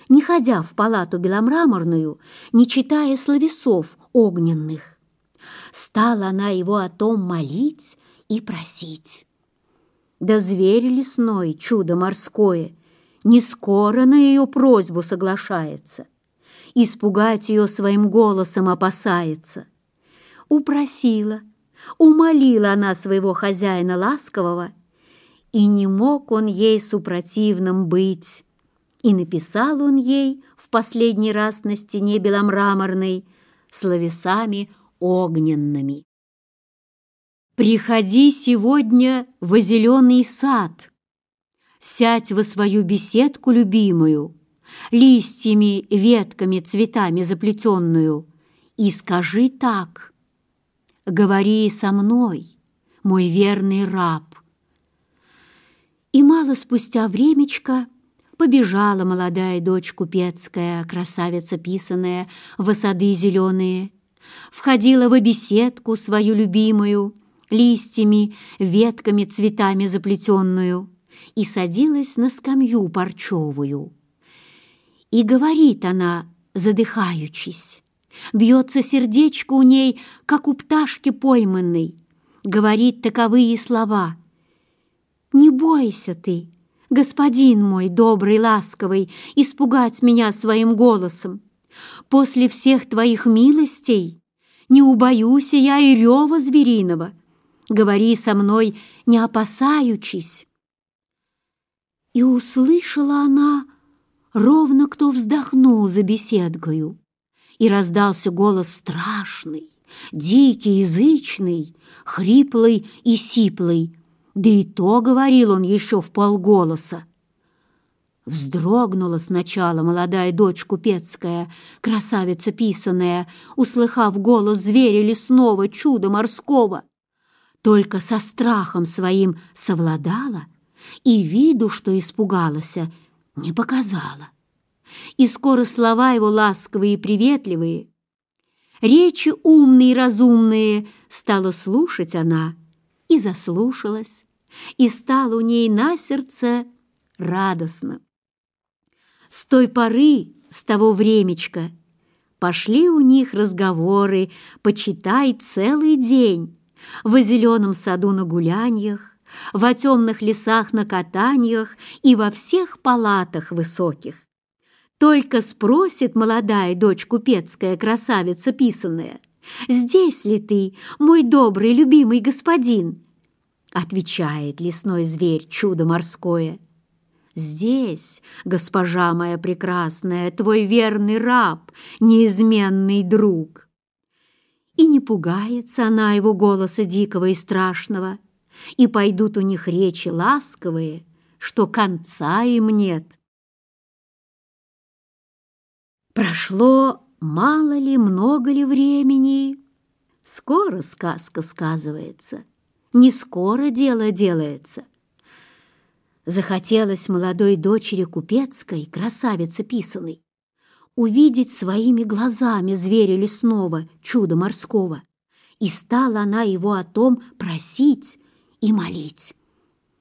не ходя в палату беломраморную, не читая словесов огненных. Стала она его о том молить и просить. Да зверь лесной, чудо морское, не скоро на ее просьбу соглашается. Испугать ее своим голосом опасается. Упросила — умолила она своего хозяина ласкового, и не мог он ей супротивным быть. И написал он ей в последний раз на стене беломраморной словесами огненными. «Приходи сегодня во зеленый сад, сядь во свою беседку любимую, листьями, ветками, цветами заплетенную, и скажи так — говори со мной, мой верный раб». И мало спустя времечко побежала молодая дочь купецкая, красавица писаная, в осады зеленые, входила в беседку свою любимую, листьями, ветками, цветами заплетенную, и садилась на скамью парчевую. И говорит она, задыхаючись, Бьется сердечко у ней, как у пташки пойманной. Говорит таковые слова. «Не бойся ты, господин мой, добрый, ласковый, испугать меня своим голосом. После всех твоих милостей не убоюсь я и рева звериного. Говори со мной, не опасаючись». И услышала она, ровно кто вздохнул за беседкою и раздался голос страшный, дикий, язычный, хриплый и сиплый, да и то говорил он еще в полголоса. Вздрогнула сначала молодая дочь купецкая, красавица писаная, услыхав голос зверя лесного, чуда морского. Только со страхом своим совладала и виду, что испугалась, не показала и скоро слова его ласковые и приветливые, речи умные и разумные стала слушать она и заслушалась, и стало у ней на сердце радостно. С той поры, с того времечка, пошли у них разговоры, почитай целый день, во зеленом саду на гуляньях, во темных лесах на катаниях и во всех палатах высоких. Только спросит молодая дочь купецкая красавица писанная, «Здесь ли ты, мой добрый, любимый господин?» Отвечает лесной зверь чудо морское, «Здесь, госпожа моя прекрасная, твой верный раб, неизменный друг». И не пугается она его голоса дикого и страшного, и пойдут у них речи ласковые, что конца им нет. Прошло мало ли, много ли времени. Скоро сказка сказывается, не скоро дело делается. Захотелось молодой дочери купецкой, красавице писаной, увидеть своими глазами зверя лесного, чудо морского. И стала она его о том просить и молить.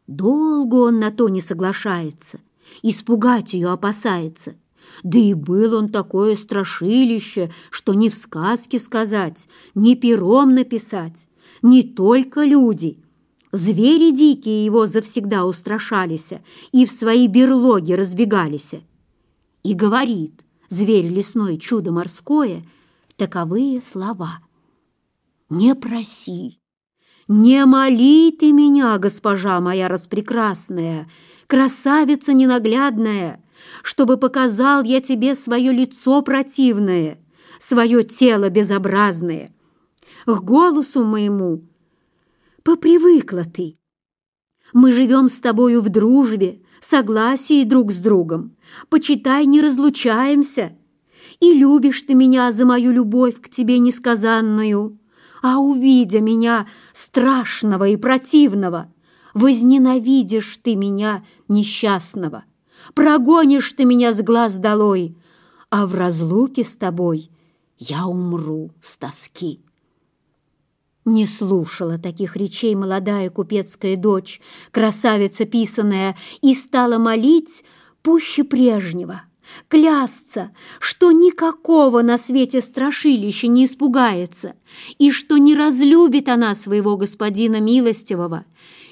Долго он на то не соглашается, испугать ее опасается — да и был он такое страшилище, что ни в сказке сказать, ни пером написать, не только люди. Звери дикие его завсегда устрашались и в свои берлоги разбегались. И говорит зверь лесной чудо морское таковые слова. «Не проси, не моли ты меня, госпожа моя распрекрасная, красавица ненаглядная!» чтобы показал я тебе свое лицо противное, свое тело безобразное. К голосу моему попривыкла ты. Мы живем с тобою в дружбе, согласии друг с другом. Почитай, не разлучаемся. И любишь ты меня за мою любовь к тебе несказанную. А увидя меня страшного и противного, возненавидишь ты меня несчастного прогонишь ты меня с глаз долой, а в разлуке с тобой я умру с тоски. Не слушала таких речей молодая купецкая дочь, красавица писаная, и стала молить пуще прежнего, клясться, что никакого на свете страшилища не испугается, и что не разлюбит она своего господина милостивого,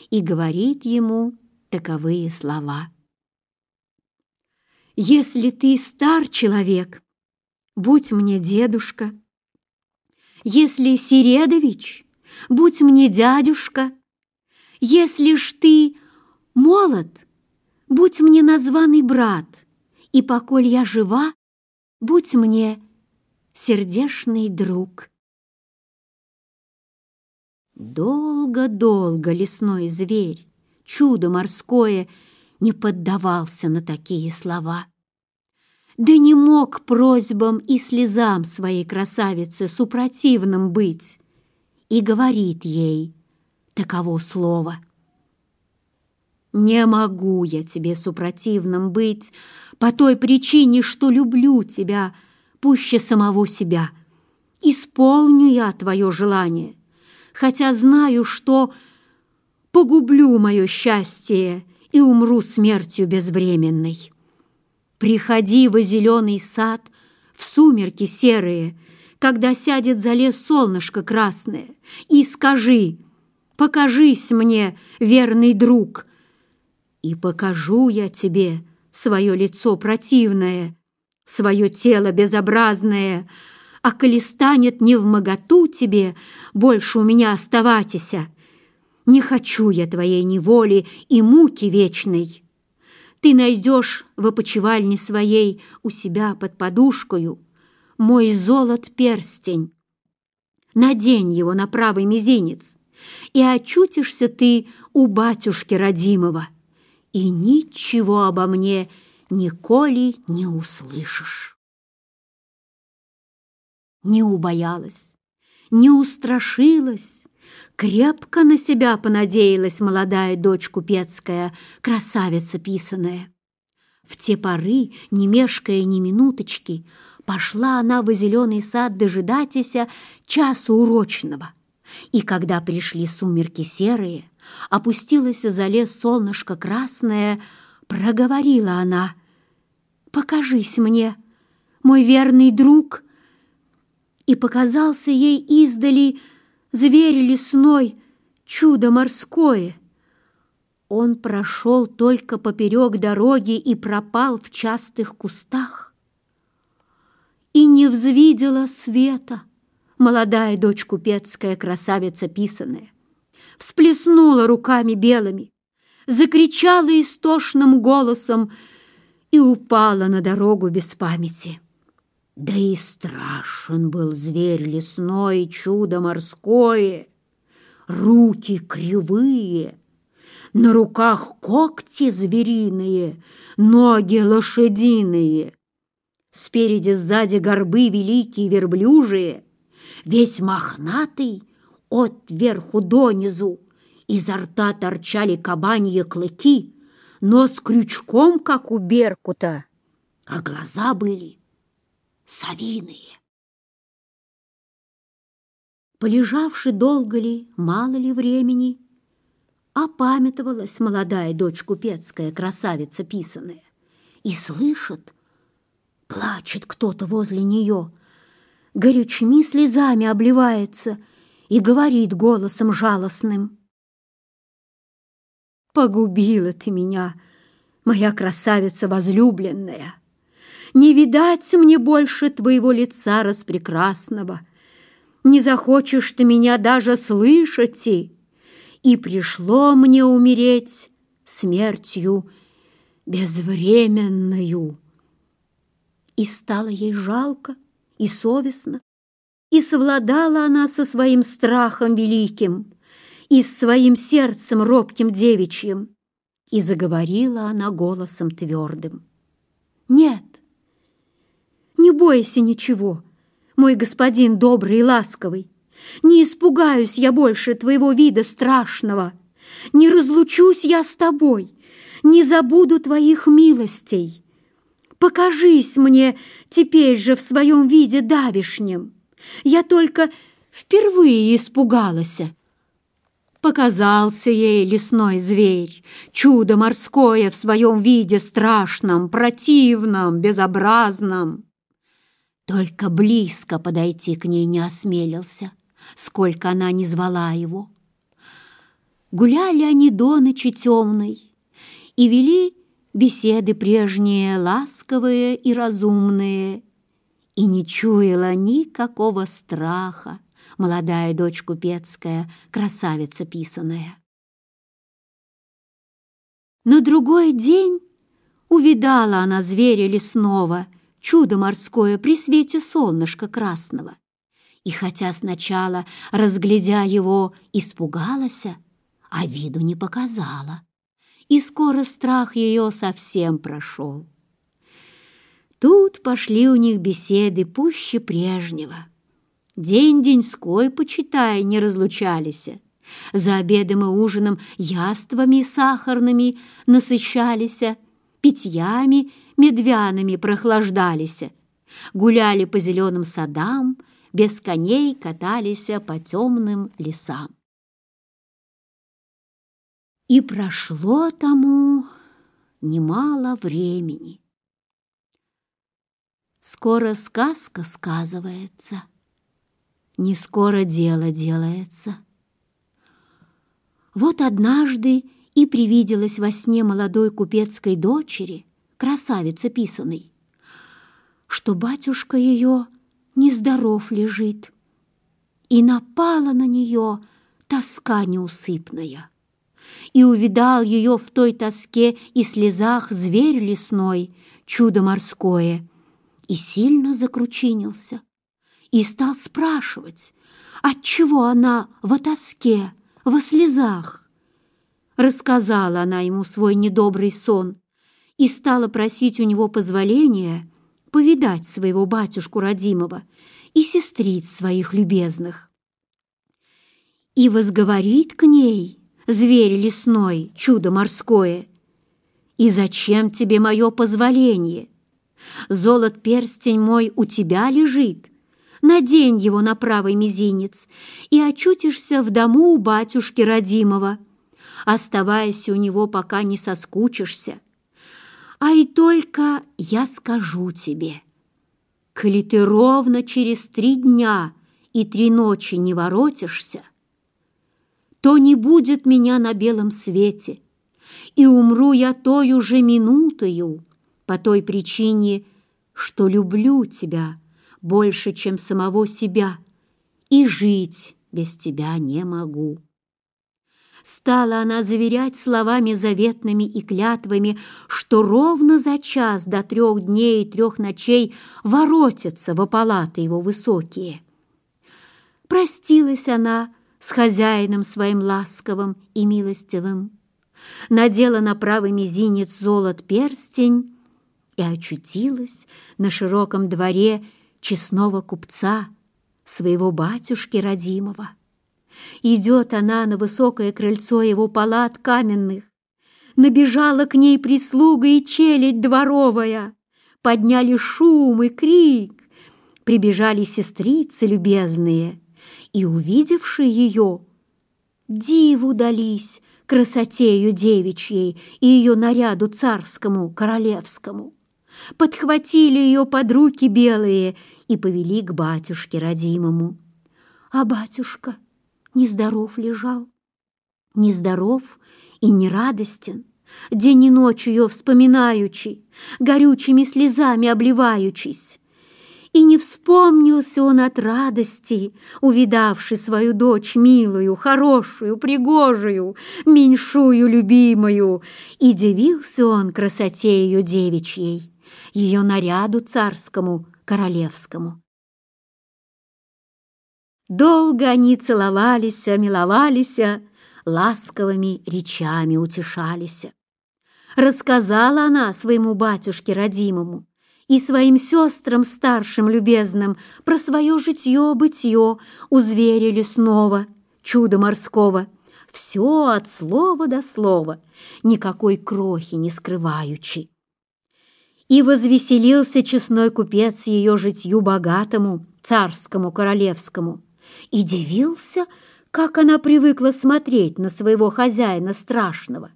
и говорит ему таковые слова если ты стар человек, будь мне дедушка. Если Середович, будь мне дядюшка. Если ж ты молод, будь мне названный брат. И поколь я жива, будь мне сердешный друг. Долго-долго лесной зверь, чудо морское — не поддавался на такие слова. Да не мог просьбам и слезам своей красавицы супротивным быть. И говорит ей таково слово. «Не могу я тебе супротивным быть по той причине, что люблю тебя пуще самого себя. Исполню я твое желание, хотя знаю, что погублю мое счастье» и умру смертью безвременной. Приходи во зеленый сад, в сумерки серые, когда сядет за лес солнышко красное, и скажи, покажись мне, верный друг, и покажу я тебе свое лицо противное, свое тело безобразное, а коли станет не в моготу тебе, больше у меня оставайтесь. Не хочу я твоей неволи и муки вечной. Ты найдешь в опочивальне своей у себя под подушкою мой золот перстень. Надень его на правый мизинец, и очутишься ты у батюшки родимого, и ничего обо мне николи не услышишь. Не убоялась, не устрашилась, крепко на себя понадеялась молодая дочь купецкая, красавица писаная. В те поры, не мешкая ни минуточки, пошла она во зеленый сад дожидатися часу урочного. И когда пришли сумерки серые, опустилось за лес солнышко красное, проговорила она. «Покажись мне, мой верный друг!» И показался ей издали, зверь лесной, чудо морское. Он прошел только поперек дороги и пропал в частых кустах. И не взвидела света молодая дочь купецкая красавица писаная. Всплеснула руками белыми, закричала истошным голосом и упала на дорогу без памяти. Да и страшен был зверь лесной, чудо морское. Руки кривые, на руках когти звериные, ноги лошадиные. Спереди, сзади горбы великие верблюжие, весь мохнатый от верху донизу. Изо рта торчали кабаньи клыки, нос крючком, как у беркута, а глаза были совиные. Полежавши долго ли, мало ли времени, опамятовалась молодая дочь купецкая, красавица писаная, и слышит, плачет кто-то возле нее, горючими слезами обливается и говорит голосом жалостным. «Погубила ты меня, моя красавица возлюбленная!» Не видать мне больше твоего лица распрекрасного. Не захочешь ты меня даже слышать, и, пришло мне умереть смертью безвременную. И стало ей жалко и совестно, и совладала она со своим страхом великим и с своим сердцем робким девичьим, и заговорила она голосом твердым. «Нет, не бойся ничего, мой господин добрый и ласковый. Не испугаюсь я больше твоего вида страшного. Не разлучусь я с тобой, не забуду твоих милостей. Покажись мне теперь же в своем виде давишнем. Я только впервые испугалась. Показался ей лесной зверь, чудо морское в своем виде страшном, противном, безобразном. Только близко подойти к ней не осмелился, сколько она не звала его. Гуляли они до ночи темной и вели беседы прежние, ласковые и разумные, и не чуяла никакого страха молодая дочь купецкая, красавица писаная. На другой день увидала она зверя лесного — чудо морское при свете солнышка красного. И хотя сначала, разглядя его, испугалась, а виду не показала, и скоро страх ее совсем прошел. Тут пошли у них беседы пуще прежнего. День деньской, почитай, не разлучались. За обедом и ужином яствами сахарными насыщались, питьями медвянами прохлаждались, гуляли по зеленым садам, без коней катались по темным лесам. И прошло тому немало времени. Скоро сказка сказывается, не скоро дело делается. Вот однажды и привиделась во сне молодой купецкой дочери красавица писаной, что батюшка ее нездоров лежит, и напала на нее тоска неусыпная. И увидал ее в той тоске и слезах зверь лесной, чудо морское, и сильно закручинился, и стал спрашивать, отчего она во тоске, во слезах. Рассказала она ему свой недобрый сон, и стала просить у него позволения повидать своего батюшку родимого и сестриц своих любезных. И возговорит к ней зверь лесной, чудо морское. «И зачем тебе мое позволение? Золот перстень мой у тебя лежит. Надень его на правый мизинец и очутишься в дому у батюшки родимого, оставаясь у него, пока не соскучишься» А и только я скажу тебе, коли ты ровно через три дня и три ночи не воротишься, то не будет меня на белом свете, и умру я той уже минутою по той причине, что люблю тебя больше, чем самого себя, и жить без тебя не могу» стала она заверять словами заветными и клятвами, что ровно за час до трех дней и трех ночей воротятся в палаты его высокие. Простилась она с хозяином своим ласковым и милостивым, надела на правый мизинец золот перстень и очутилась на широком дворе честного купца, своего батюшки родимого. Идет она на высокое крыльцо его палат каменных. Набежала к ней прислуга и челядь дворовая. Подняли шум и крик. Прибежали сестрицы любезные. И, увидевши ее, диву дались красотею девичьей и ее наряду царскому, королевскому. Подхватили ее под руки белые и повели к батюшке родимому. А батюшка нездоров лежал. Нездоров и нерадостен, день и ночь ее вспоминаючи, горючими слезами обливаючись. И не вспомнился он от радости, увидавши свою дочь милую, хорошую, пригожую, меньшую, любимую, и дивился он красоте ее девичьей, ее наряду царскому, королевскому. Долго они целовались, а миловались, а ласковыми речами утешались. Рассказала она своему батюшке родимому и своим сестрам старшим любезным про свое житье-бытье у зверя лесного, чудо морского. Все от слова до слова, никакой крохи не скрываючи. И возвеселился честной купец ее житью богатому, царскому, королевскому – и дивился, как она привыкла смотреть на своего хозяина страшного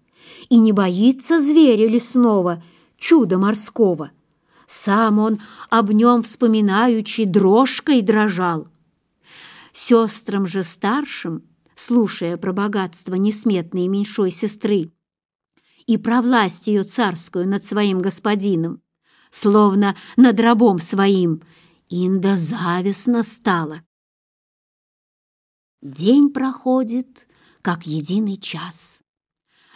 и не боится зверя лесного, чуда морского. Сам он об нем вспоминаючи дрожкой дрожал. Сестрам же старшим, слушая про богатство несметной меньшой сестры и про власть ее царскую над своим господином, словно над рабом своим, инда завистно стала. День проходит, как единый час.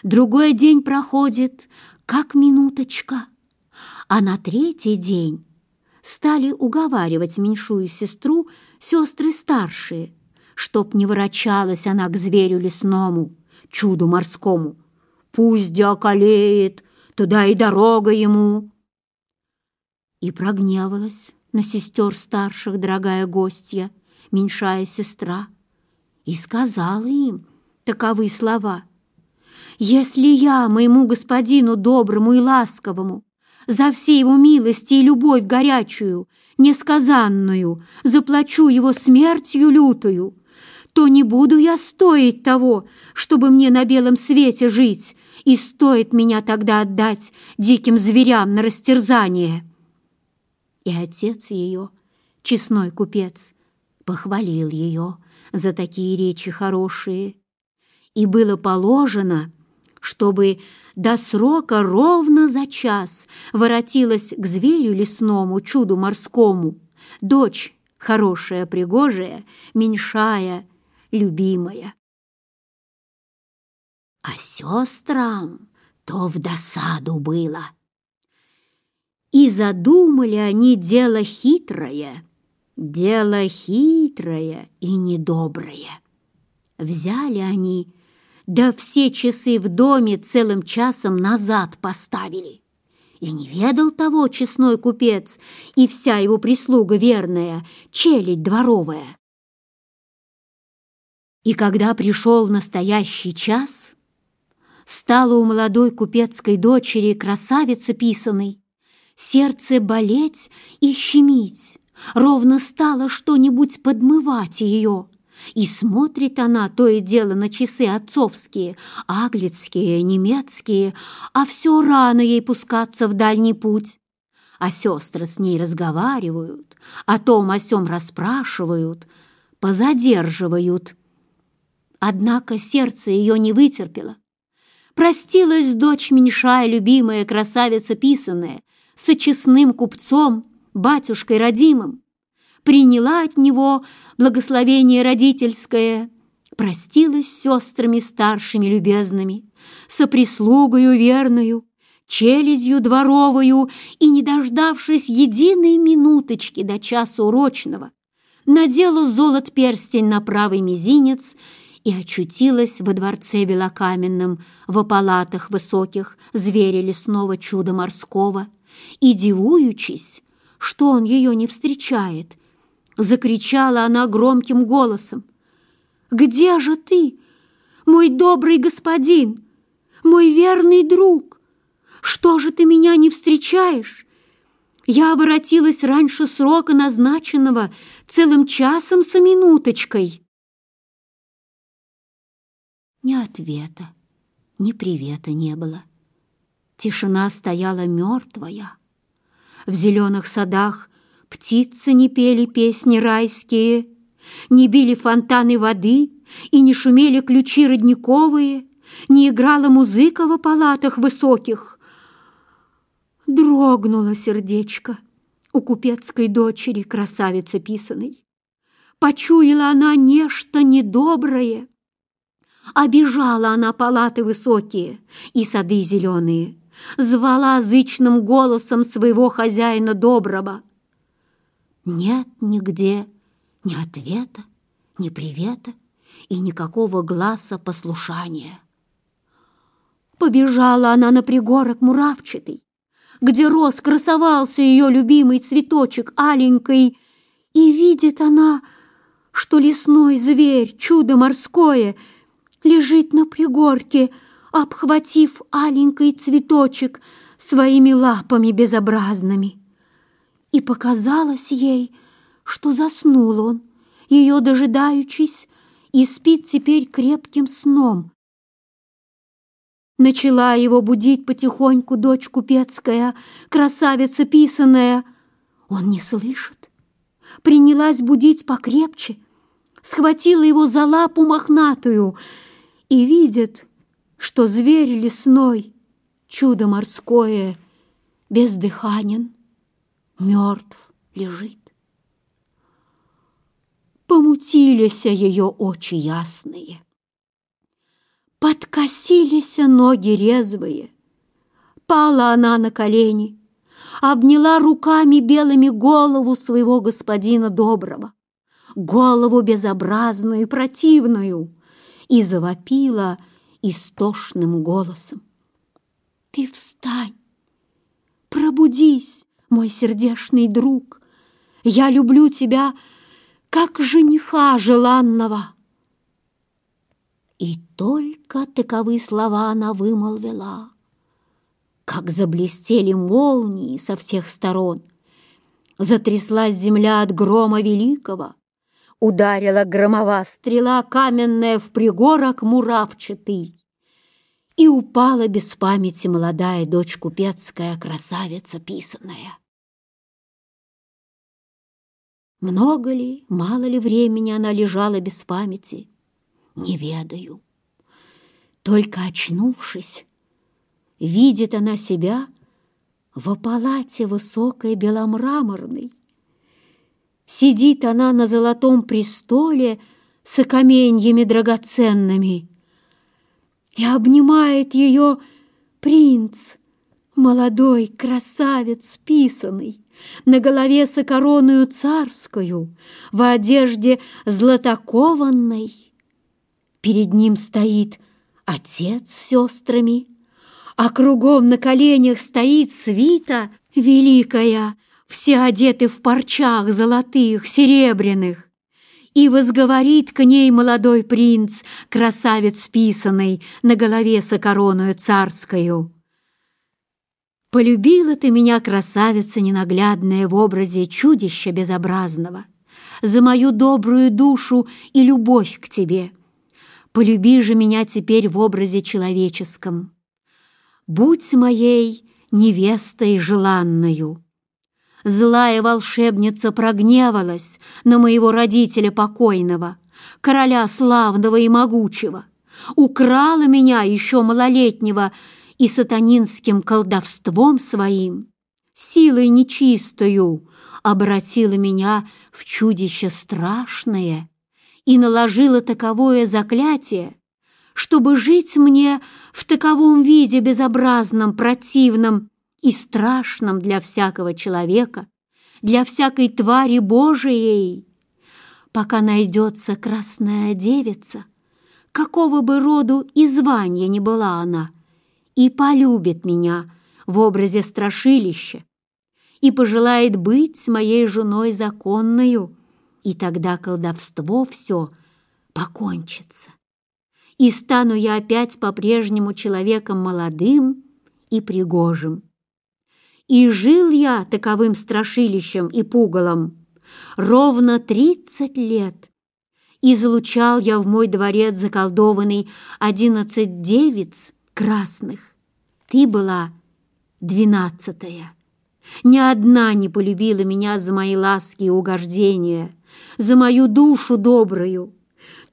Другой день проходит, как минуточка. А на третий день стали уговаривать меньшую сестру сестры старшие, чтоб не ворочалась она к зверю лесному, чуду морскому. Пусть дяколеет, туда и дорога ему. И прогневалась на сестер старших дорогая гостья, меньшая сестра, и сказала им таковы слова. «Если я моему господину доброму и ласковому за все его милости и любовь горячую, несказанную, заплачу его смертью лютую, то не буду я стоить того, чтобы мне на белом свете жить, и стоит меня тогда отдать диким зверям на растерзание» и отец ее, честной купец, похвалил ее за такие речи хорошие. И было положено, чтобы до срока ровно за час воротилась к зверю лесному, чуду морскому, дочь хорошая, пригожая, меньшая, любимая. А сестрам то в досаду было. И задумали они дело хитрое — дело хитрое и недоброе. Взяли они, да все часы в доме целым часом назад поставили. И не ведал того честной купец и вся его прислуга верная, челядь дворовая. И когда пришел настоящий час, стало у молодой купецкой дочери красавицы писаной, сердце болеть и щемить, ровно стало что-нибудь подмывать ее. И смотрит она то и дело на часы отцовские, аглицкие, немецкие, а все рано ей пускаться в дальний путь. А сестры с ней разговаривают, о том о сём расспрашивают, позадерживают. Однако сердце ее не вытерпело. Простилась дочь меньшая, любимая красавица писаная, с очистным купцом, батюшкой родимым, приняла от него благословение родительское, простилась с сестрами старшими любезными, соприслугою верную, челядью дворовою и, не дождавшись единой минуточки до часа урочного, надела золот перстень на правый мизинец и очутилась во дворце белокаменном, во палатах высоких зверя лесного чуда морского, и, дивуючись, что он ее не встречает. Закричала она громким голосом. «Где же ты, мой добрый господин, мой верный друг? Что же ты меня не встречаешь?» Я воротилась раньше срока назначенного целым часом со минуточкой. Ни ответа, ни привета не было. Тишина стояла мертвая. В зеленых садах птицы не пели песни райские, Не били фонтаны воды и не шумели ключи родниковые, Не играла музыка в палатах высоких. Дрогнуло сердечко у купецкой дочери, красавицы писаной. Почуяла она нечто недоброе. Обижала она палаты высокие и сады зеленые, звала зычным голосом своего хозяина доброго. Нет нигде ни ответа, ни привета и никакого глаза послушания. Побежала она на пригорок муравчатый, где рос, красовался ее любимый цветочек аленький, и видит она, что лесной зверь, чудо морское, лежит на пригорке, обхватив аленький цветочек своими лапами безобразными. И показалось ей, что заснул он, ее дожидаючись, и спит теперь крепким сном. Начала его будить потихоньку дочь купецкая, красавица писаная. Он не слышит. Принялась будить покрепче, схватила его за лапу мохнатую и видит — что зверь лесной, чудо морское, бездыханен, мертв лежит. Помутилися ее очи ясные, подкосилися ноги резвые, пала она на колени, обняла руками белыми голову своего господина доброго, голову безобразную и противную, и завопила — истошным голосом. «Ты встань! Пробудись, мой сердешный друг! Я люблю тебя, как жениха желанного!» И только таковы слова она вымолвила, как заблестели молнии со всех сторон. Затряслась земля от грома великого, ударила громова стрела каменная в пригорок муравчатый. И упала без памяти молодая дочь купецкая, красавица писаная. Много ли, мало ли времени она лежала без памяти, не ведаю. Только очнувшись, видит она себя в палате высокой беломраморной, Сидит она на золотом престоле с окаменьями драгоценными. И обнимает ее принц, молодой красавец писанный, на голове с короною царскую, в одежде златокованной. Перед ним стоит отец с сестрами, а кругом на коленях стоит свита великая, все одеты в парчах золотых, серебряных. И возговорит к ней молодой принц, красавец писанный, на голове со короною царскую. Полюбила ты меня, красавица ненаглядная, в образе чудища безобразного, за мою добрую душу и любовь к тебе. Полюби же меня теперь в образе человеческом. Будь моей невестой желанною. Злая волшебница прогневалась на моего родителя покойного, короля славного и могучего, украла меня еще малолетнего и сатанинским колдовством своим, силой нечистою, обратила меня в чудище страшное и наложила таковое заклятие, чтобы жить мне в таковом виде безобразном, противном, и страшном для всякого человека, для всякой твари Божией. Пока найдется красная девица, какого бы роду и звания не была она, и полюбит меня в образе страшилища, и пожелает быть с моей женой законною, и тогда колдовство все покончится. И стану я опять по-прежнему человеком молодым и пригожим. И жил я таковым страшилищем и пугалом ровно тридцать лет. И залучал я в мой дворец заколдованный одиннадцать девиц красных. Ты была двенадцатая. Ни одна не полюбила меня за мои ласки и угождения, за мою душу добрую.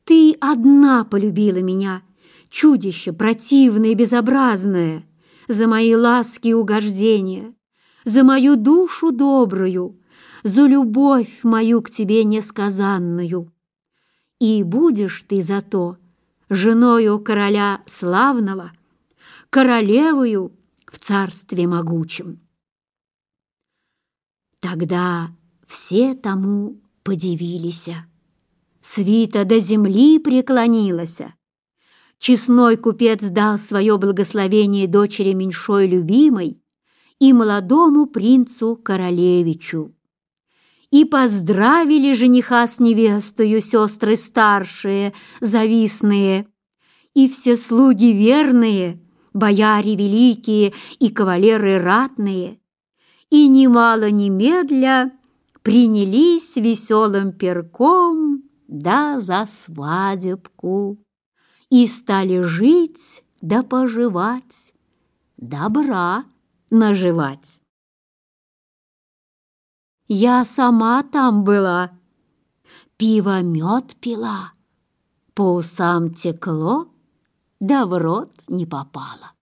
Ты одна полюбила меня, чудище противное и безобразное, за мои ласки и угождения, за мою душу добрую, за любовь мою к тебе несказанную. И будешь ты зато женою короля славного, королевою в царстве могучем. Тогда все тому подивилися. Свита до земли преклонилася. Честной купец дал свое благословение дочери меньшой любимой, и молодому принцу Королевичу. И поздравили жениха с невестою сестры старшие, завистные, и все слуги верные, бояре великие и кавалеры ратные, и немало немедля принялись веселым перком да за свадебку, и стали жить да поживать добра наживать. Я сама там была, пиво мед пила, по усам текло, да в рот не попало.